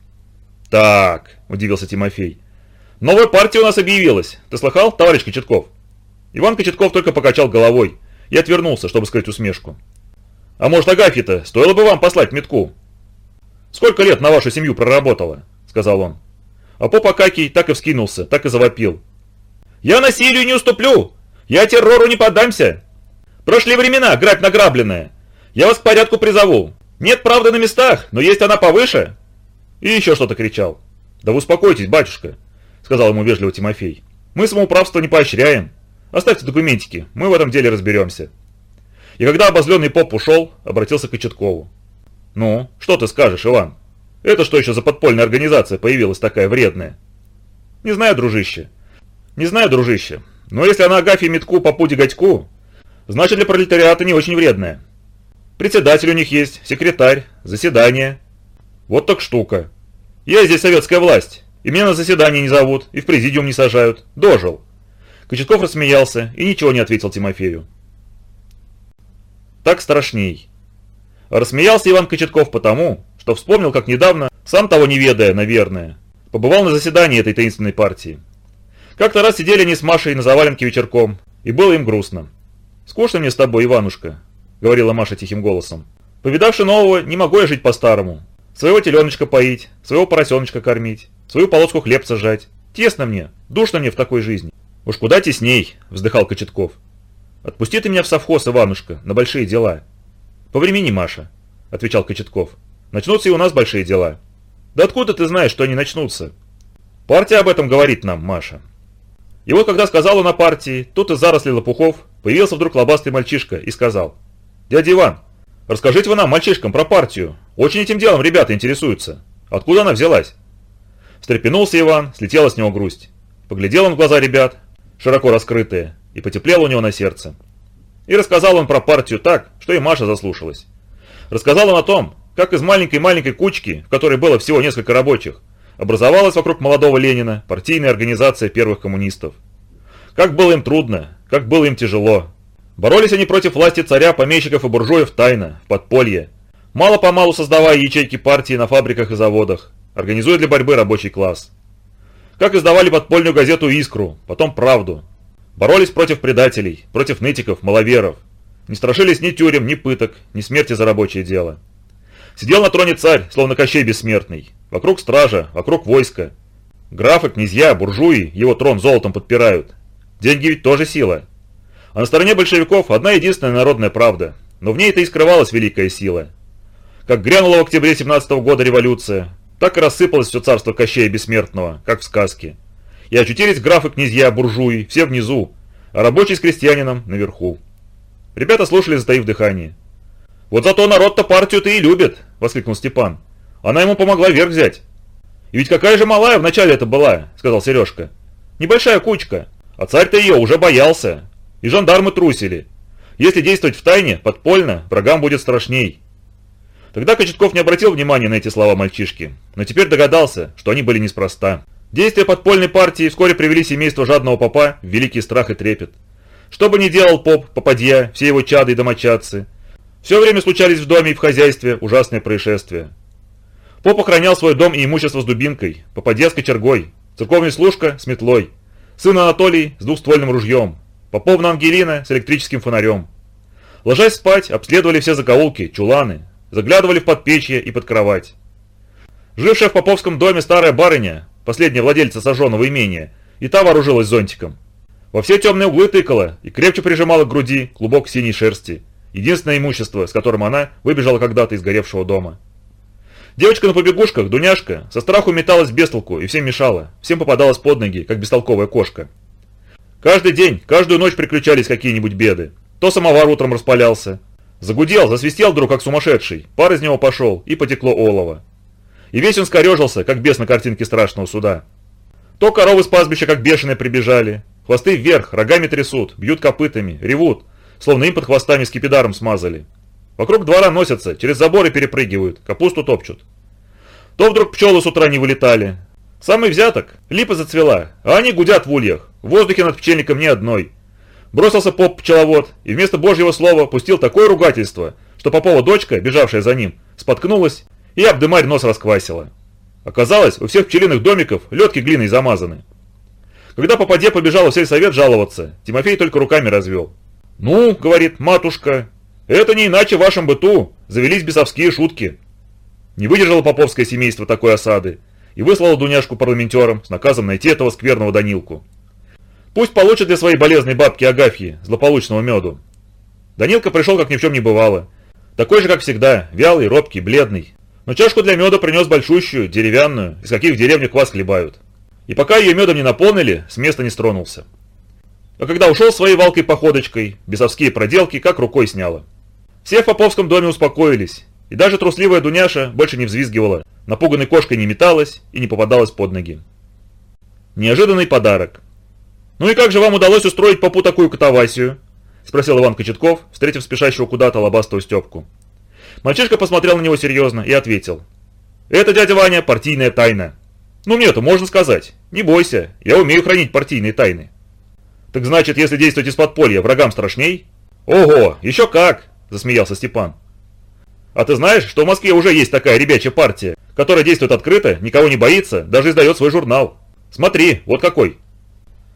«Так», – удивился Тимофей. «Новая партия у нас объявилась. Ты слыхал, товарищ Кочетков?» Иван Кочетков только покачал головой и отвернулся, чтобы скрыть усмешку. «А может, Агафья-то, стоило бы вам послать метку?» «Сколько лет на вашу семью проработала?» – сказал он. А поп Акакий так и вскинулся, так и завопил. «Я насилию не уступлю! Я террору не поддамся! Прошли времена, грабь награбленная! Я вас к порядку призову! Нет правды на местах, но есть она повыше!» И еще что-то кричал. «Да вы успокойтесь, батюшка!» – сказал ему вежливо Тимофей. «Мы самоуправство не поощряем. Оставьте документики, мы в этом деле разберемся». И когда обозленный поп ушел, обратился к Кочеткову. «Ну, что ты скажешь, Иван? Это что еще за подпольная организация появилась такая вредная?» «Не знаю, дружище. Не знаю, дружище. Но если она Агафье Метку по пути Гатьку, значит для пролетариата не очень вредная. Председатель у них есть, секретарь, заседание. Вот так штука. Я здесь советская власть, и меня на заседание не зовут, и в президиум не сажают. Дожил». Кочетков рассмеялся и ничего не ответил Тимофею. Так страшней. Рассмеялся Иван Кочетков потому, что вспомнил, как недавно, сам того не ведая, наверное, побывал на заседании этой таинственной партии. Как-то раз сидели они с Машей на заваленке вечерком, и было им грустно. «Скучно мне с тобой, Иванушка», — говорила Маша тихим голосом. «Повидавши нового, не могу я жить по-старому. Своего теленочка поить, своего поросеночка кормить, свою полоску хлебца жать. Тесно мне, душно мне в такой жизни». «Уж куда тесней», — вздыхал Кочетков. «Отпусти ты меня в совхоз, Иванушка, на большие дела. «По времени, Маша», – отвечал Кочетков. «Начнутся и у нас большие дела». «Да откуда ты знаешь, что они начнутся?» «Партия об этом говорит нам, Маша». И вот когда он о партии, тут из зарослей лопухов появился вдруг лобастый мальчишка и сказал. «Дядя Иван, расскажите вы нам, мальчишкам, про партию. Очень этим делом ребята интересуются. Откуда она взялась?» Встрепенулся Иван, слетела с него грусть. Поглядел он в глаза ребят, широко раскрытые, и потеплело у него на сердце. И рассказал он про партию так, что и Маша заслушалась. Рассказал он о том, как из маленькой-маленькой кучки, в которой было всего несколько рабочих, образовалась вокруг молодого Ленина партийная организация первых коммунистов. Как было им трудно, как было им тяжело. Боролись они против власти царя, помещиков и буржуев тайно, в подполье, мало-помалу создавая ячейки партии на фабриках и заводах, организуя для борьбы рабочий класс. Как издавали подпольную газету «Искру», потом «Правду», Боролись против предателей, против нытиков, маловеров. Не страшились ни тюрем, ни пыток, ни смерти за рабочее дело. Сидел на троне царь, словно Кощей бессмертный. Вокруг стража, вокруг войска. Графы, князья, буржуи его трон золотом подпирают. Деньги ведь тоже сила. А на стороне большевиков одна единственная народная правда. Но в ней-то и скрывалась великая сила. Как грянула в октябре 17 -го года революция, так и рассыпалось все царство Кощея Бессмертного, как в сказке. И очутились графы-князья, буржуи, все внизу, а рабочий с крестьянином наверху. Ребята слушали, затаив дыхание. «Вот зато народ-то партию-то и любит!» – воскликнул Степан. «Она ему помогла верх взять». «И ведь какая же малая вначале это была!» – сказал Сережка. «Небольшая кучка, а царь-то ее уже боялся. И жандармы трусили. Если действовать в тайне, подпольно, врагам будет страшней». Тогда Кочетков не обратил внимания на эти слова мальчишки, но теперь догадался, что они были неспроста. Действия подпольной партии вскоре привели семейство жадного попа в великий страх и трепет. Что бы ни делал поп, попадья, все его чады и домочадцы, все время случались в доме и в хозяйстве ужасные происшествия. Поп охранял свой дом и имущество с дубинкой, попадья с кочергой, церковный служка с метлой, сын Анатолий с двухствольным ружьем, поповна Ангелина с электрическим фонарем. Ложась спать, обследовали все закоулки, чуланы, заглядывали в подпечье и под кровать. Жившая в поповском доме старая барыня, последняя владельца сожженного имения, и та вооружилась зонтиком. Во все темные углы тыкала и крепче прижимала к груди клубок синей шерсти, единственное имущество, с которым она выбежала когда-то из горевшего дома. Девочка на побегушках, Дуняшка, со страху металась без толку и всем мешала, всем попадалась под ноги, как бестолковая кошка. Каждый день, каждую ночь приключались какие-нибудь беды. То самовар утром распалялся, Загудел, засвистел вдруг, как сумасшедший. Пар из него пошел, и потекло олово. И весь он скорежился, как бес на картинке страшного суда. То коровы с пастбища, как бешеные, прибежали. Хвосты вверх, рогами трясут, бьют копытами, ревут, словно им под хвостами скипидаром смазали. Вокруг двора носятся, через заборы перепрыгивают, капусту топчут. То вдруг пчелы с утра не вылетали. Самый взяток, липа зацвела, а они гудят в ульях, в воздухе над пчельником ни одной. Бросился поп-пчеловод и вместо божьего слова пустил такое ругательство, что попова дочка, бежавшая за ним, споткнулась и обдымарь нос расквасила. Оказалось, у всех пчелиных домиков ледки глиной замазаны. Когда попаде побежал в сельсовет жаловаться, Тимофей только руками развел. «Ну, — говорит матушка, — это не иначе в вашем быту, завелись бесовские шутки». Не выдержало поповское семейство такой осады и выслало Дуняшку парламентерам с наказом найти этого скверного Данилку. Пусть получит для своей болезной бабки Агафьи злополучного меду. Данилка пришел, как ни в чем не бывало. Такой же, как всегда, вялый, робкий, бледный. Но чашку для меда принес большущую, деревянную, из каких в деревне квас хлебают. И пока ее медом не наполнили, с места не стронулся. А когда ушел своей валкой походочкой, бесовские проделки как рукой сняло. Все в Поповском доме успокоились, и даже трусливая Дуняша больше не взвизгивала, напуганной кошкой не металась и не попадалась под ноги. Неожиданный подарок. «Ну и как же вам удалось устроить попу такую катавасию?» – спросил Иван Кочетков, встретив спешащего куда-то лобастую Степку. Мальчишка посмотрел на него серьезно и ответил. «Это, дядя Ваня, партийная тайна. Ну мне-то можно сказать. Не бойся, я умею хранить партийные тайны». «Так значит, если действовать из подполья, врагам страшней?» «Ого, еще как!» – засмеялся Степан. «А ты знаешь, что в Москве уже есть такая ребячья партия, которая действует открыто, никого не боится, даже издает свой журнал? Смотри, вот какой!»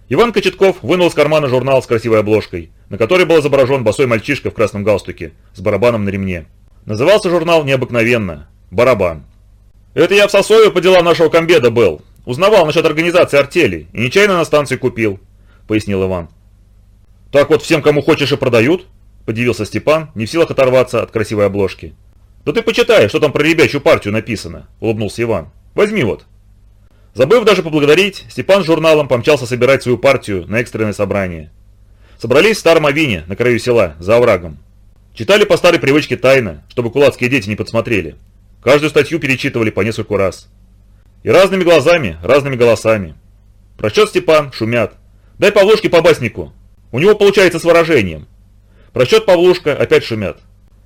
Иван Кочетков вынул из кармана журнал с красивой обложкой, на которой был изображен босой мальчишка в красном галстуке с барабаном на ремне. Назывался журнал необыкновенно «Барабан». «Это я в Сосове по делам нашего комбеда был. Узнавал насчет организации артели и нечаянно на станции купил», — пояснил Иван. «Так вот всем, кому хочешь и продают?» — подивился Степан, не в силах оторваться от красивой обложки. «Да ты почитай, что там про ребячью партию написано», — улыбнулся Иван. «Возьми вот». Забыв даже поблагодарить, Степан с журналом помчался собирать свою партию на экстренное собрание. Собрались в старом авине, на краю села, за оврагом. Читали по старой привычке тайно, чтобы кулацкие дети не подсмотрели. Каждую статью перечитывали по нескольку раз. И разными глазами, разными голосами. Прочет Степан, шумят. Дай Павлушке по баснику. У него получается с выражением. Прочет Павлушка, опять шумят.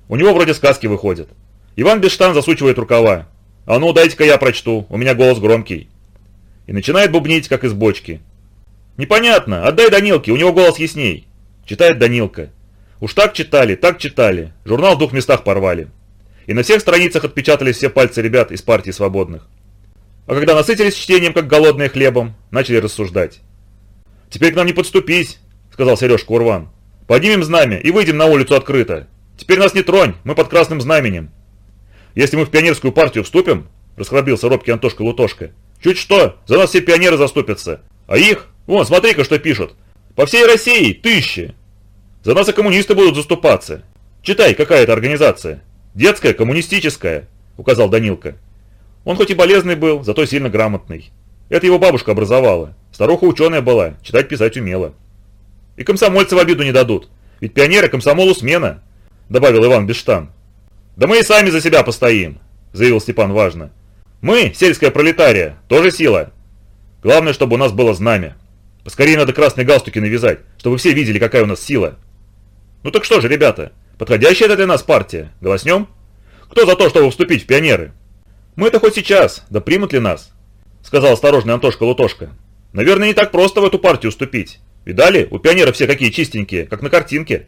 У него вроде сказки выходят. Иван без штан засучивает рукава. А ну, дайте-ка я прочту, у меня голос громкий и начинает бубнить, как из бочки. «Непонятно, отдай Данилке, у него голос ясней», – читает Данилка. Уж так читали, так читали, журнал в двух местах порвали. И на всех страницах отпечатались все пальцы ребят из партии свободных. А когда насытились чтением, как голодные хлебом, начали рассуждать. «Теперь к нам не подступись», – сказал Сережка Урван. «Поднимем знамя и выйдем на улицу открыто. Теперь нас не тронь, мы под красным знаменем». «Если мы в пионерскую партию вступим», – расхрабрился робкий Антошка Лутошка, Чуть что, за нас все пионеры заступятся. А их, вон, смотри-ка, что пишут. По всей России тысячи. За нас и коммунисты будут заступаться. Читай, какая это организация. Детская, коммунистическая, указал Данилка. Он хоть и болезный был, зато сильно грамотный. Это его бабушка образовала. Старуха ученая была, читать-писать умела. И комсомольцы в обиду не дадут, ведь пионеры комсомолу смена, добавил Иван Бештан. Да мы и сами за себя постоим, заявил Степан важно. Мы, сельская пролетария, тоже сила. Главное, чтобы у нас было знамя. Поскорее надо красные галстуки навязать, чтобы все видели, какая у нас сила. Ну так что же, ребята, подходящая это для нас партия, голоснем? Кто за то, чтобы вступить в пионеры? Мы-то хоть сейчас, да примут ли нас? Сказал осторожный Антошка Лутошка. Наверное, не так просто в эту партию вступить. Видали, у пионеров все какие чистенькие, как на картинке.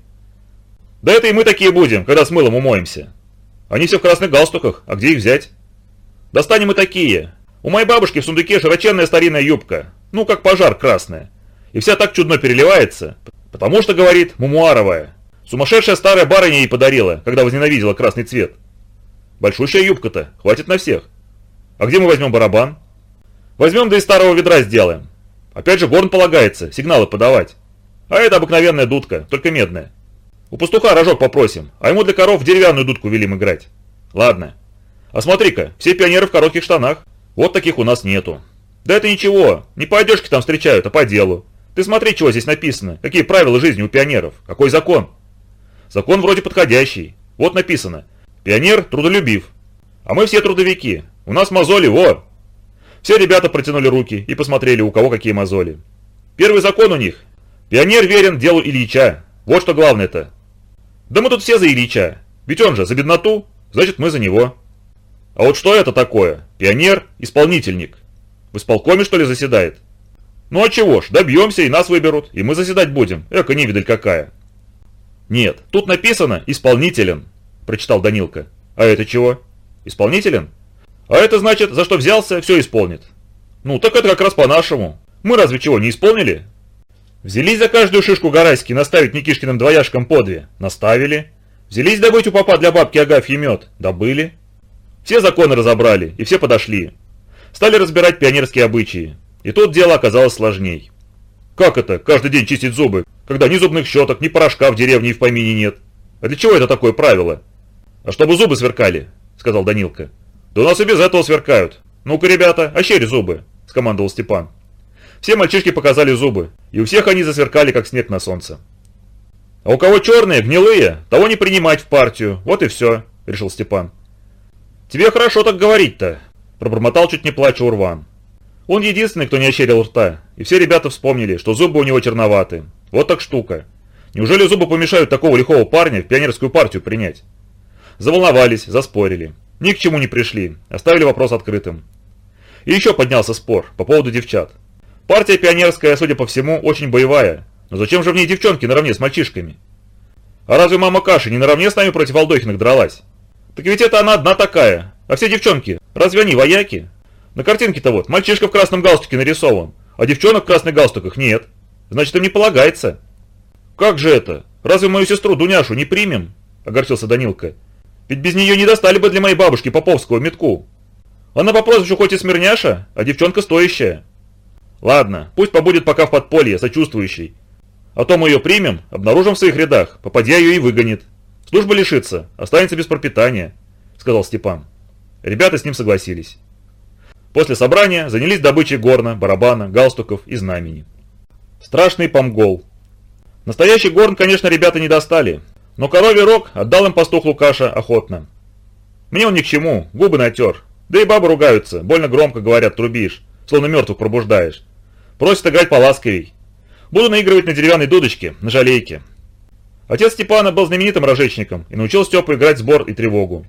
Да это и мы такие будем, когда с мылом умоемся. Они все в красных галстуках, а где их взять? Достанем и такие. У моей бабушки в сундуке широченная старинная юбка, ну как пожар красная. И вся так чудно переливается, потому что, говорит, мумуаровая. Сумасшедшая старая барыня ей подарила, когда возненавидела красный цвет. Большущая юбка-то, хватит на всех. А где мы возьмем барабан? Возьмем да из старого ведра сделаем. Опять же горн полагается, сигналы подавать. А это обыкновенная дудка, только медная. У пастуха рожок попросим, а ему для коров деревянную дудку велим играть. Ладно. А смотри-ка, все пионеры в коротких штанах. Вот таких у нас нету. Да это ничего, не по одежке там встречают, а по делу. Ты смотри, чего здесь написано, какие правила жизни у пионеров, какой закон. Закон вроде подходящий. Вот написано. Пионер трудолюбив. А мы все трудовики. У нас мозоли, во! Все ребята протянули руки и посмотрели, у кого какие мозоли. Первый закон у них. Пионер верен делу Ильича. Вот что главное-то. Да мы тут все за Ильича. Ведь он же за бедноту, значит мы за него. А вот что это такое? Пионер, исполнительник. В исполкоме, что ли, заседает? Ну а чего ж, добьемся, и нас выберут, и мы заседать будем. Эка невидаль какая. Нет, тут написано «исполнителен», прочитал Данилка. А это чего? Исполнителен? А это значит, за что взялся, все исполнит. Ну, так это как раз по-нашему. Мы разве чего, не исполнили? Взялись за каждую шишку Гарайски наставить Никишкиным двояшкам по две. Наставили. Взялись добыть у папа для бабки Агафьи мед. Добыли. Все законы разобрали, и все подошли. Стали разбирать пионерские обычаи. И тут дело оказалось сложней. Как это, каждый день чистить зубы, когда ни зубных щеток, ни порошка в деревне и в помине нет? А для чего это такое правило? А чтобы зубы сверкали, сказал Данилка. Да нас и без этого сверкают. Ну-ка, ребята, ощери зубы, скомандовал Степан. Все мальчишки показали зубы, и у всех они засверкали, как снег на солнце. «А у кого черные, гнилые, того не принимать в партию, вот и все», — решил Степан. «Тебе хорошо так говорить-то», — пробормотал чуть не плача Урван. Он единственный, кто не ощерил рта, и все ребята вспомнили, что зубы у него черноваты. Вот так штука. Неужели зубы помешают такого лихого парня в пионерскую партию принять? Заволновались, заспорили. Ни к чему не пришли, оставили вопрос открытым. И еще поднялся спор по поводу девчат. Партия пионерская, судя по всему, очень боевая. Но зачем же в ней девчонки наравне с мальчишками? А разве мама Каши не наравне с нами против Алдохиных дралась? Так ведь это она одна такая. А все девчонки, разве они вояки? На картинке-то вот, мальчишка в красном галстуке нарисован, а девчонок в красных галстуках нет. Значит, им не полагается. Как же это? Разве мою сестру Дуняшу не примем? Огорчился Данилка. Ведь без нее не достали бы для моей бабушки Поповского метку. Она по прозвищу хоть и смирняша, а девчонка стоящая. Ладно, пусть побудет пока в подполье, сочувствующий. А то мы ее примем, обнаружим в своих рядах, попадя ее и выгонит. Служба лишится, останется без пропитания, сказал Степан. Ребята с ним согласились. После собрания занялись добычей горна, барабана, галстуков и знамени. Страшный помгол. Настоящий горн, конечно, ребята не достали, но коровий рог отдал им пастух Лукаша охотно. Мне он ни к чему, губы натер. Да и бабы ругаются, больно громко говорят, трубишь, словно мертвых пробуждаешь. Просят играть поласковей. Буду наигрывать на деревянной дудочке, на жалейке. Отец Степана был знаменитым рожечником и научил Степу играть сбор и тревогу.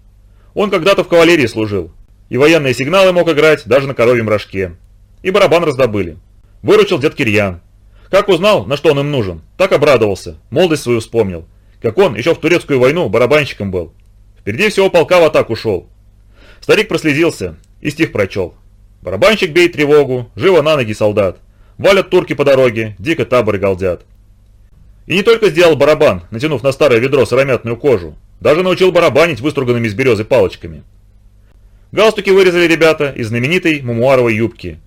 Он когда-то в кавалерии служил, и военные сигналы мог играть даже на коровьем рожке. И барабан раздобыли. Выручил дед Кирьян. Как узнал, на что он им нужен, так обрадовался, молодость свою вспомнил. Как он еще в турецкую войну барабанщиком был. Впереди всего полка в атаку шел. Старик прослезился и стих прочел. Барабанщик бей тревогу, живо на ноги солдат. Валят турки по дороге, дико таборы галдят. И не только сделал барабан, натянув на старое ведро сыромятную кожу, даже научил барабанить выструганными из березы палочками. Галстуки вырезали ребята из знаменитой мумуаровой юбки.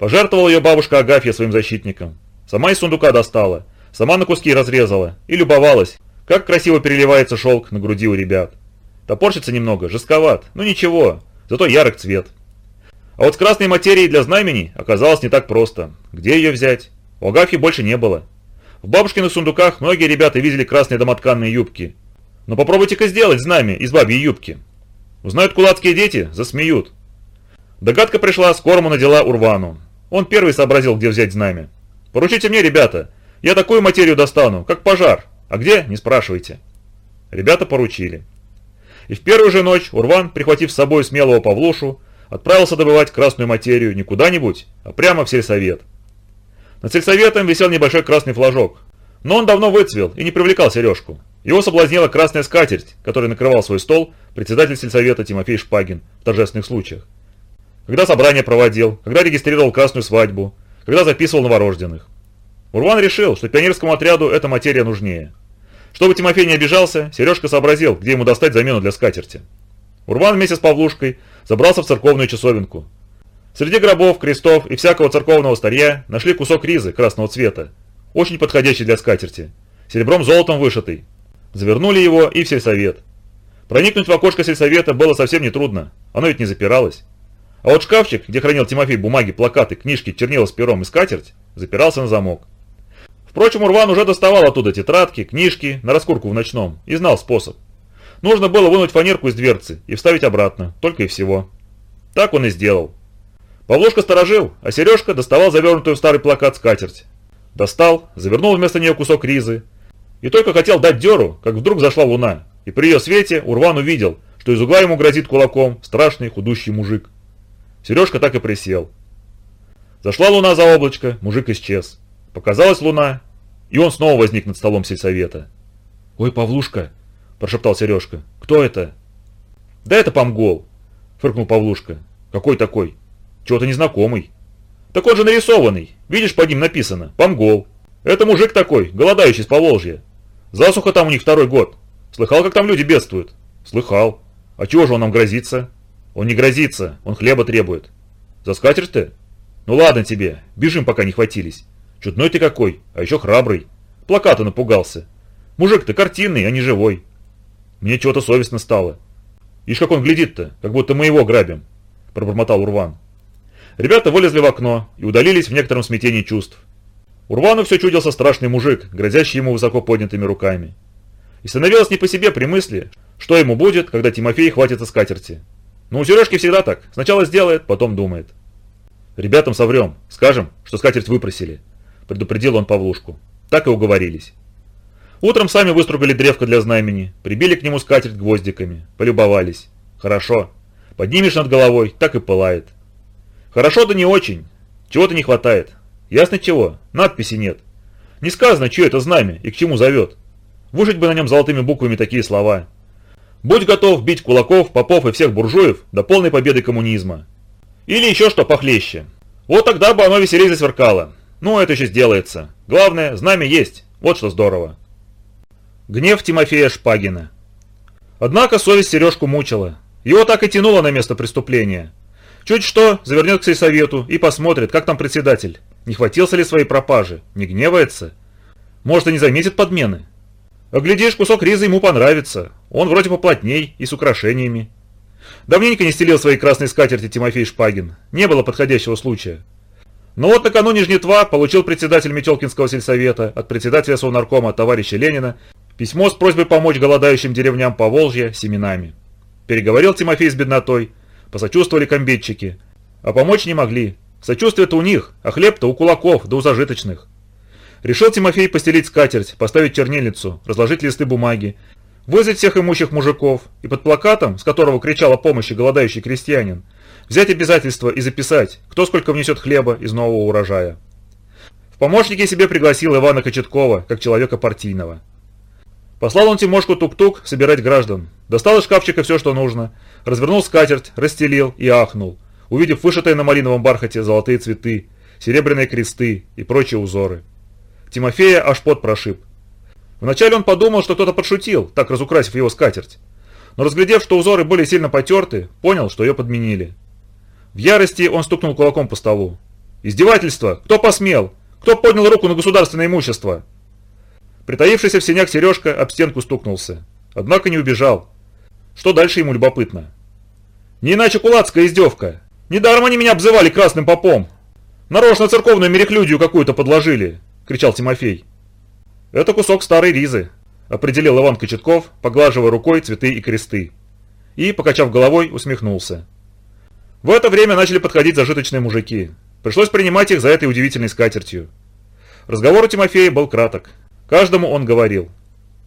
Пожертвовала ее бабушка Агафья своим защитникам. Сама из сундука достала, сама на куски разрезала и любовалась, как красиво переливается шелк на груди у ребят. Топорщится немного, жестковат, но ничего, зато ярок цвет. А вот с красной материей для знамени оказалось не так просто. Где ее взять? У Агафьи больше не было. В бабушкиных сундуках многие ребята видели красные домотканные юбки. Но попробуйте-ка сделать знамя из бабьей юбки. Узнают кулацкие дети, засмеют. Догадка пришла скорому на дела Урвану. Он первый сообразил, где взять знамя. «Поручите мне, ребята, я такую материю достану, как пожар. А где, не спрашивайте». Ребята поручили. И в первую же ночь Урван, прихватив с собой смелого Павлушу, отправился добывать красную материю не куда-нибудь, а прямо в сельсовет. Над сельсоветом висел небольшой красный флажок, но он давно выцвел и не привлекал Сережку. Его соблазнила красная скатерть, которой накрывал свой стол председатель сельсовета Тимофей Шпагин в торжественных случаях. Когда собрание проводил, когда регистрировал красную свадьбу, когда записывал новорожденных. Урван решил, что пионерскому отряду эта материя нужнее. Чтобы Тимофей не обижался, Сережка сообразил, где ему достать замену для скатерти. Урван вместе с Павлушкой забрался в церковную часовенку. Среди гробов, крестов и всякого церковного старья нашли кусок ризы красного цвета, очень подходящий для скатерти, серебром-золотом вышитый. Завернули его и в сельсовет. Проникнуть в окошко сельсовета было совсем нетрудно, оно ведь не запиралось. А вот шкафчик, где хранил Тимофей бумаги, плакаты, книжки, чернила с пером и скатерть, запирался на замок. Впрочем, Урван уже доставал оттуда тетрадки, книжки, на раскурку в ночном, и знал способ. Нужно было вынуть фанерку из дверцы и вставить обратно, только и всего. Так он и сделал. Павлушка сторожил, а Сережка доставал завернутую в старый плакат скатерть. Достал, завернул вместо нее кусок ризы. И только хотел дать деру, как вдруг зашла луна, и при ее свете Урван увидел, что из угла ему грозит кулаком страшный худущий мужик. Сережка так и присел. Зашла луна за облачко, мужик исчез. Показалась луна, и он снова возник над столом сельсовета. «Ой, Павлушка!» прошептал Сережка. «Кто это?» «Да это Памгол», фыркнул Павлушка. «Какой такой?» «Чего-то незнакомый». «Так он же нарисованный. Видишь, под ним написано. Памгол. Это мужик такой, голодающий с Поволжья. Засуха там у них второй год. Слыхал, как там люди бедствуют?» «Слыхал. А чего же он нам грозится?» «Он не грозится, он хлеба требует». «За скатерть ты?» «Ну ладно тебе, бежим, пока не хватились. Чудной ты какой, а еще храбрый. Плаката напугался. Мужик ты картинный, а не живой. Мне чего-то совестно стало. Ишь, как он глядит-то, как будто мы его грабим», – пробормотал Урван. Ребята вылезли в окно и удалились в некотором смятении чувств. Урвану все чудился страшный мужик, грозящий ему высоко поднятыми руками. И становилось не по себе при мысли, что ему будет, когда Тимофей хватится скатерти. Но у Сережки всегда так, сначала сделает, потом думает. «Ребятам соврем, скажем, что скатерть выпросили», – предупредил он Павлушку. Так и уговорились. Утром сами выстругали древко для знамени, прибили к нему скатерть гвоздиками, полюбовались. Хорошо. Поднимешь над головой, так и пылает. Хорошо да не очень. Чего-то не хватает. Ясно чего? Надписи нет. Не сказано, чье это знамя и к чему зовет. Вышить бы на нем золотыми буквами такие слова. Будь готов бить кулаков, попов и всех буржуев до полной победы коммунизма. Или еще что похлеще. Вот тогда бы оно веселее засверкало. Ну, это еще сделается. Главное, знамя есть. Вот что здорово. Гнев Тимофея Шпагина. Однако совесть Сережку мучила. Его так и тянуло на место преступления. Чуть что, завернет к сельсовету и посмотрит, как там председатель. Не хватился ли своей пропажи? Не гневается? Может, и не заметит подмены? А глядишь, кусок ризы ему понравится. Он вроде поплотней и с украшениями. Давненько не стелил свои красные скатерти Тимофей Шпагин. Не было подходящего случая. Но вот накануне жнитва получил председатель Метелкинского сельсовета от председателя Совнаркома товарища Ленина Письмо с просьбой помочь голодающим деревням по Волжье семенами. Переговорил Тимофей с беднотой, посочувствовали комбетчики. А помочь не могли. Сочувствие-то у них, а хлеб-то у кулаков, да у зажиточных. Решил Тимофей постелить скатерть, поставить чернильницу, разложить листы бумаги, вызвать всех имущих мужиков и под плакатом, с которого кричал о помощи голодающий крестьянин, взять обязательство и записать, кто сколько внесет хлеба из нового урожая. В помощники себе пригласил Ивана Кочеткова, как человека партийного. Послал он Тимошку тук-тук собирать граждан. Достал из шкафчика все, что нужно. Развернул скатерть, расстелил и ахнул, увидев вышитые на малиновом бархате золотые цветы, серебряные кресты и прочие узоры. Тимофея аж пот прошиб. Вначале он подумал, что кто-то подшутил, так разукрасив его скатерть. Но разглядев, что узоры были сильно потерты, понял, что ее подменили. В ярости он стукнул кулаком по столу. «Издевательство! Кто посмел? Кто поднял руку на государственное имущество?» Притаившийся в синяк Сережка об стенку стукнулся. Однако не убежал. Что дальше ему любопытно? Не иначе кулацкая издевка. Недаром они меня обзывали красным попом. Нарочно церковную мерехлюдию какую-то подложили, кричал Тимофей. Это кусок старой ризы, определил Иван Кочетков, поглаживая рукой цветы и кресты. И, покачав головой, усмехнулся. В это время начали подходить зажиточные мужики. Пришлось принимать их за этой удивительной скатертью. Разговор у Тимофея был краток. Каждому он говорил.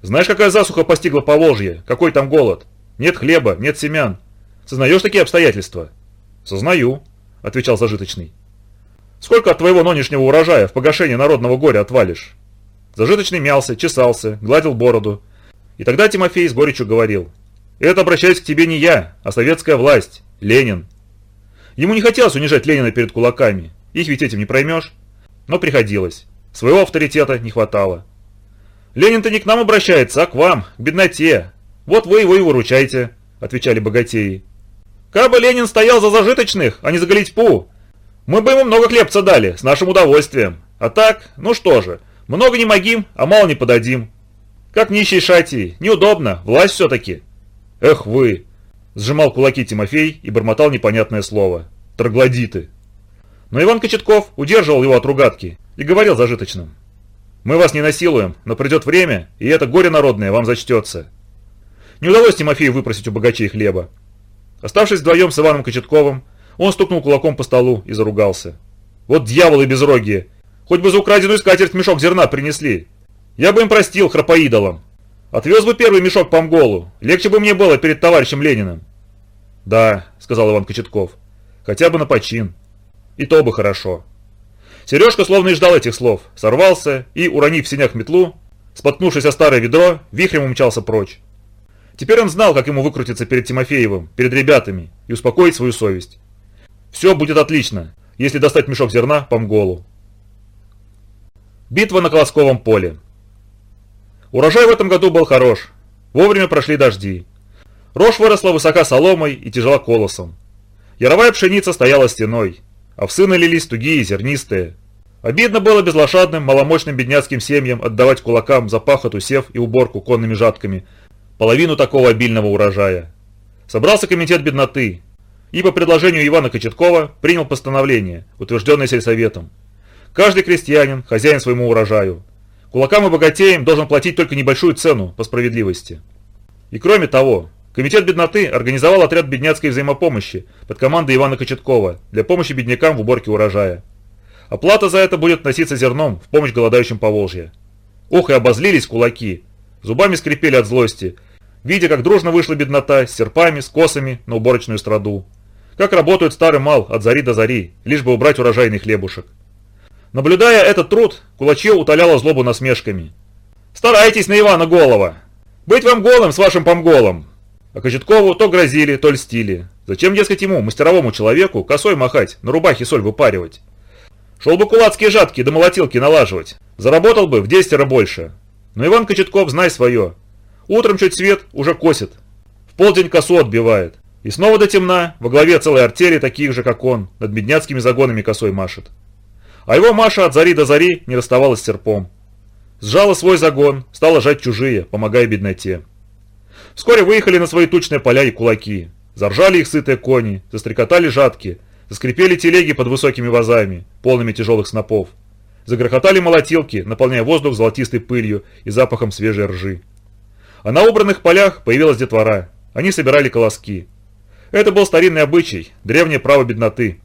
«Знаешь, какая засуха постигла Поволжье? Какой там голод? Нет хлеба, нет семян. Сознаешь такие обстоятельства?» «Сознаю», — отвечал зажиточный. «Сколько от твоего нынешнего урожая в погашение народного горя отвалишь?» Зажиточный мялся, чесался, гладил бороду. И тогда Тимофей с горечью говорил. «Это обращаюсь к тебе не я, а советская власть, Ленин». Ему не хотелось унижать Ленина перед кулаками, их ведь этим не проймешь. Но приходилось. Своего авторитета не хватало. «Ленин-то не к нам обращается, а к вам, к бедноте. Вот вы его и выручайте», — отвечали богатеи. Кабы Ленин стоял за зажиточных, а не за Галитьпу, мы бы ему много хлебца дали, с нашим удовольствием. А так, ну что же, много не могим, а мало не подадим. Как нищий шати, неудобно, власть все-таки. Эх вы, сжимал кулаки Тимофей и бормотал непонятное слово. Троглодиты. Но Иван Кочетков удерживал его от ругатки и говорил зажиточным. Мы вас не насилуем, но придет время, и это горе народное вам зачтется. Не удалось Тимофею выпросить у богачей хлеба. Оставшись вдвоем с Иваном Кочетковым, он стукнул кулаком по столу и заругался. «Вот дьяволы безрогие! Хоть бы за украденную скатерть мешок зерна принесли! Я бы им простил, храпоидолам! Отвез бы первый мешок по Мголу, легче бы мне было перед товарищем Лениным!» «Да», — сказал Иван Кочетков, — «хотя бы на почин. И то бы хорошо». Сережка словно и ждал этих слов, сорвался и, уронив в синях метлу, споткнувшись о старое ведро, вихрем умчался прочь. Теперь он знал, как ему выкрутиться перед Тимофеевым, перед ребятами и успокоить свою совесть. Все будет отлично, если достать мешок зерна по мголу. Битва на Колосковом поле. Урожай в этом году был хорош. Вовремя прошли дожди. Рожь выросла высока соломой и тяжела колосом. Яровая пшеница стояла стеной. Овсы налились тугие и зернистые. Обидно было безлошадным, маломощным бедняцким семьям отдавать кулакам за пахоту, сев и уборку конными жатками половину такого обильного урожая. Собрался комитет бедноты и по предложению Ивана Кочеткова принял постановление, утвержденное сельсоветом. Каждый крестьянин – хозяин своему урожаю. Кулакам и богатеям должен платить только небольшую цену по справедливости. И кроме того, Комитет бедноты организовал отряд бедняцкой взаимопомощи под командой Ивана Кочеткова для помощи беднякам в уборке урожая. Оплата за это будет носиться зерном в помощь голодающим по Волжье. Ох и обозлились кулаки. Зубами скрипели от злости, видя, как дружно вышла беднота с серпами, с косами на уборочную страду. Как работает старый мал от зари до зари, лишь бы убрать урожайный хлебушек. Наблюдая этот труд, кулачье утоляло злобу насмешками. «Старайтесь на Ивана Голова! Быть вам голым с вашим помголом! А Кочеткову то грозили, то льстили. Зачем, дескать, ему, мастеровому человеку, косой махать, на рубахе соль выпаривать? Шел бы кулацкие жатки да молотилки налаживать. Заработал бы в десятеро больше. Но Иван Кочетков, знай свое. Утром чуть свет, уже косит. В полдень косу отбивает. И снова до темна, во главе целой артели таких же, как он, над бедняцкими загонами косой машет. А его Маша от зари до зари не расставалась с серпом. Сжала свой загон, стала жать чужие, помогая бедноте. Вскоре выехали на свои тучные поля и кулаки. Заржали их сытые кони, застрекотали жатки, заскрипели телеги под высокими вазами, полными тяжелых снопов. Загрохотали молотилки, наполняя воздух золотистой пылью и запахом свежей ржи. А на убранных полях появилась детвора. Они собирали колоски. Это был старинный обычай, древнее право бедноты.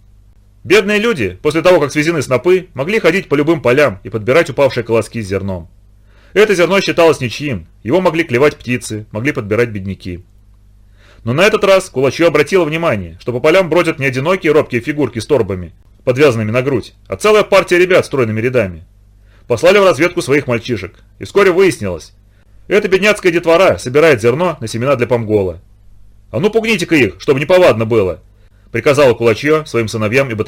Бедные люди, после того, как свезены снопы, могли ходить по любым полям и подбирать упавшие колоски с зерном. Это зерно считалось ничьим, его могли клевать птицы, могли подбирать бедняки. Но на этот раз кулачье обратило внимание, что по полям бродят не одинокие робкие фигурки с торбами, подвязанными на грудь, а целая партия ребят стройными рядами. Послали в разведку своих мальчишек, и вскоре выяснилось, эта бедняцкая детвора собирает зерно на семена для помгола. «А ну пугните-ка их, чтобы неповадно было!» – приказала кулачье своим сыновьям и батракам.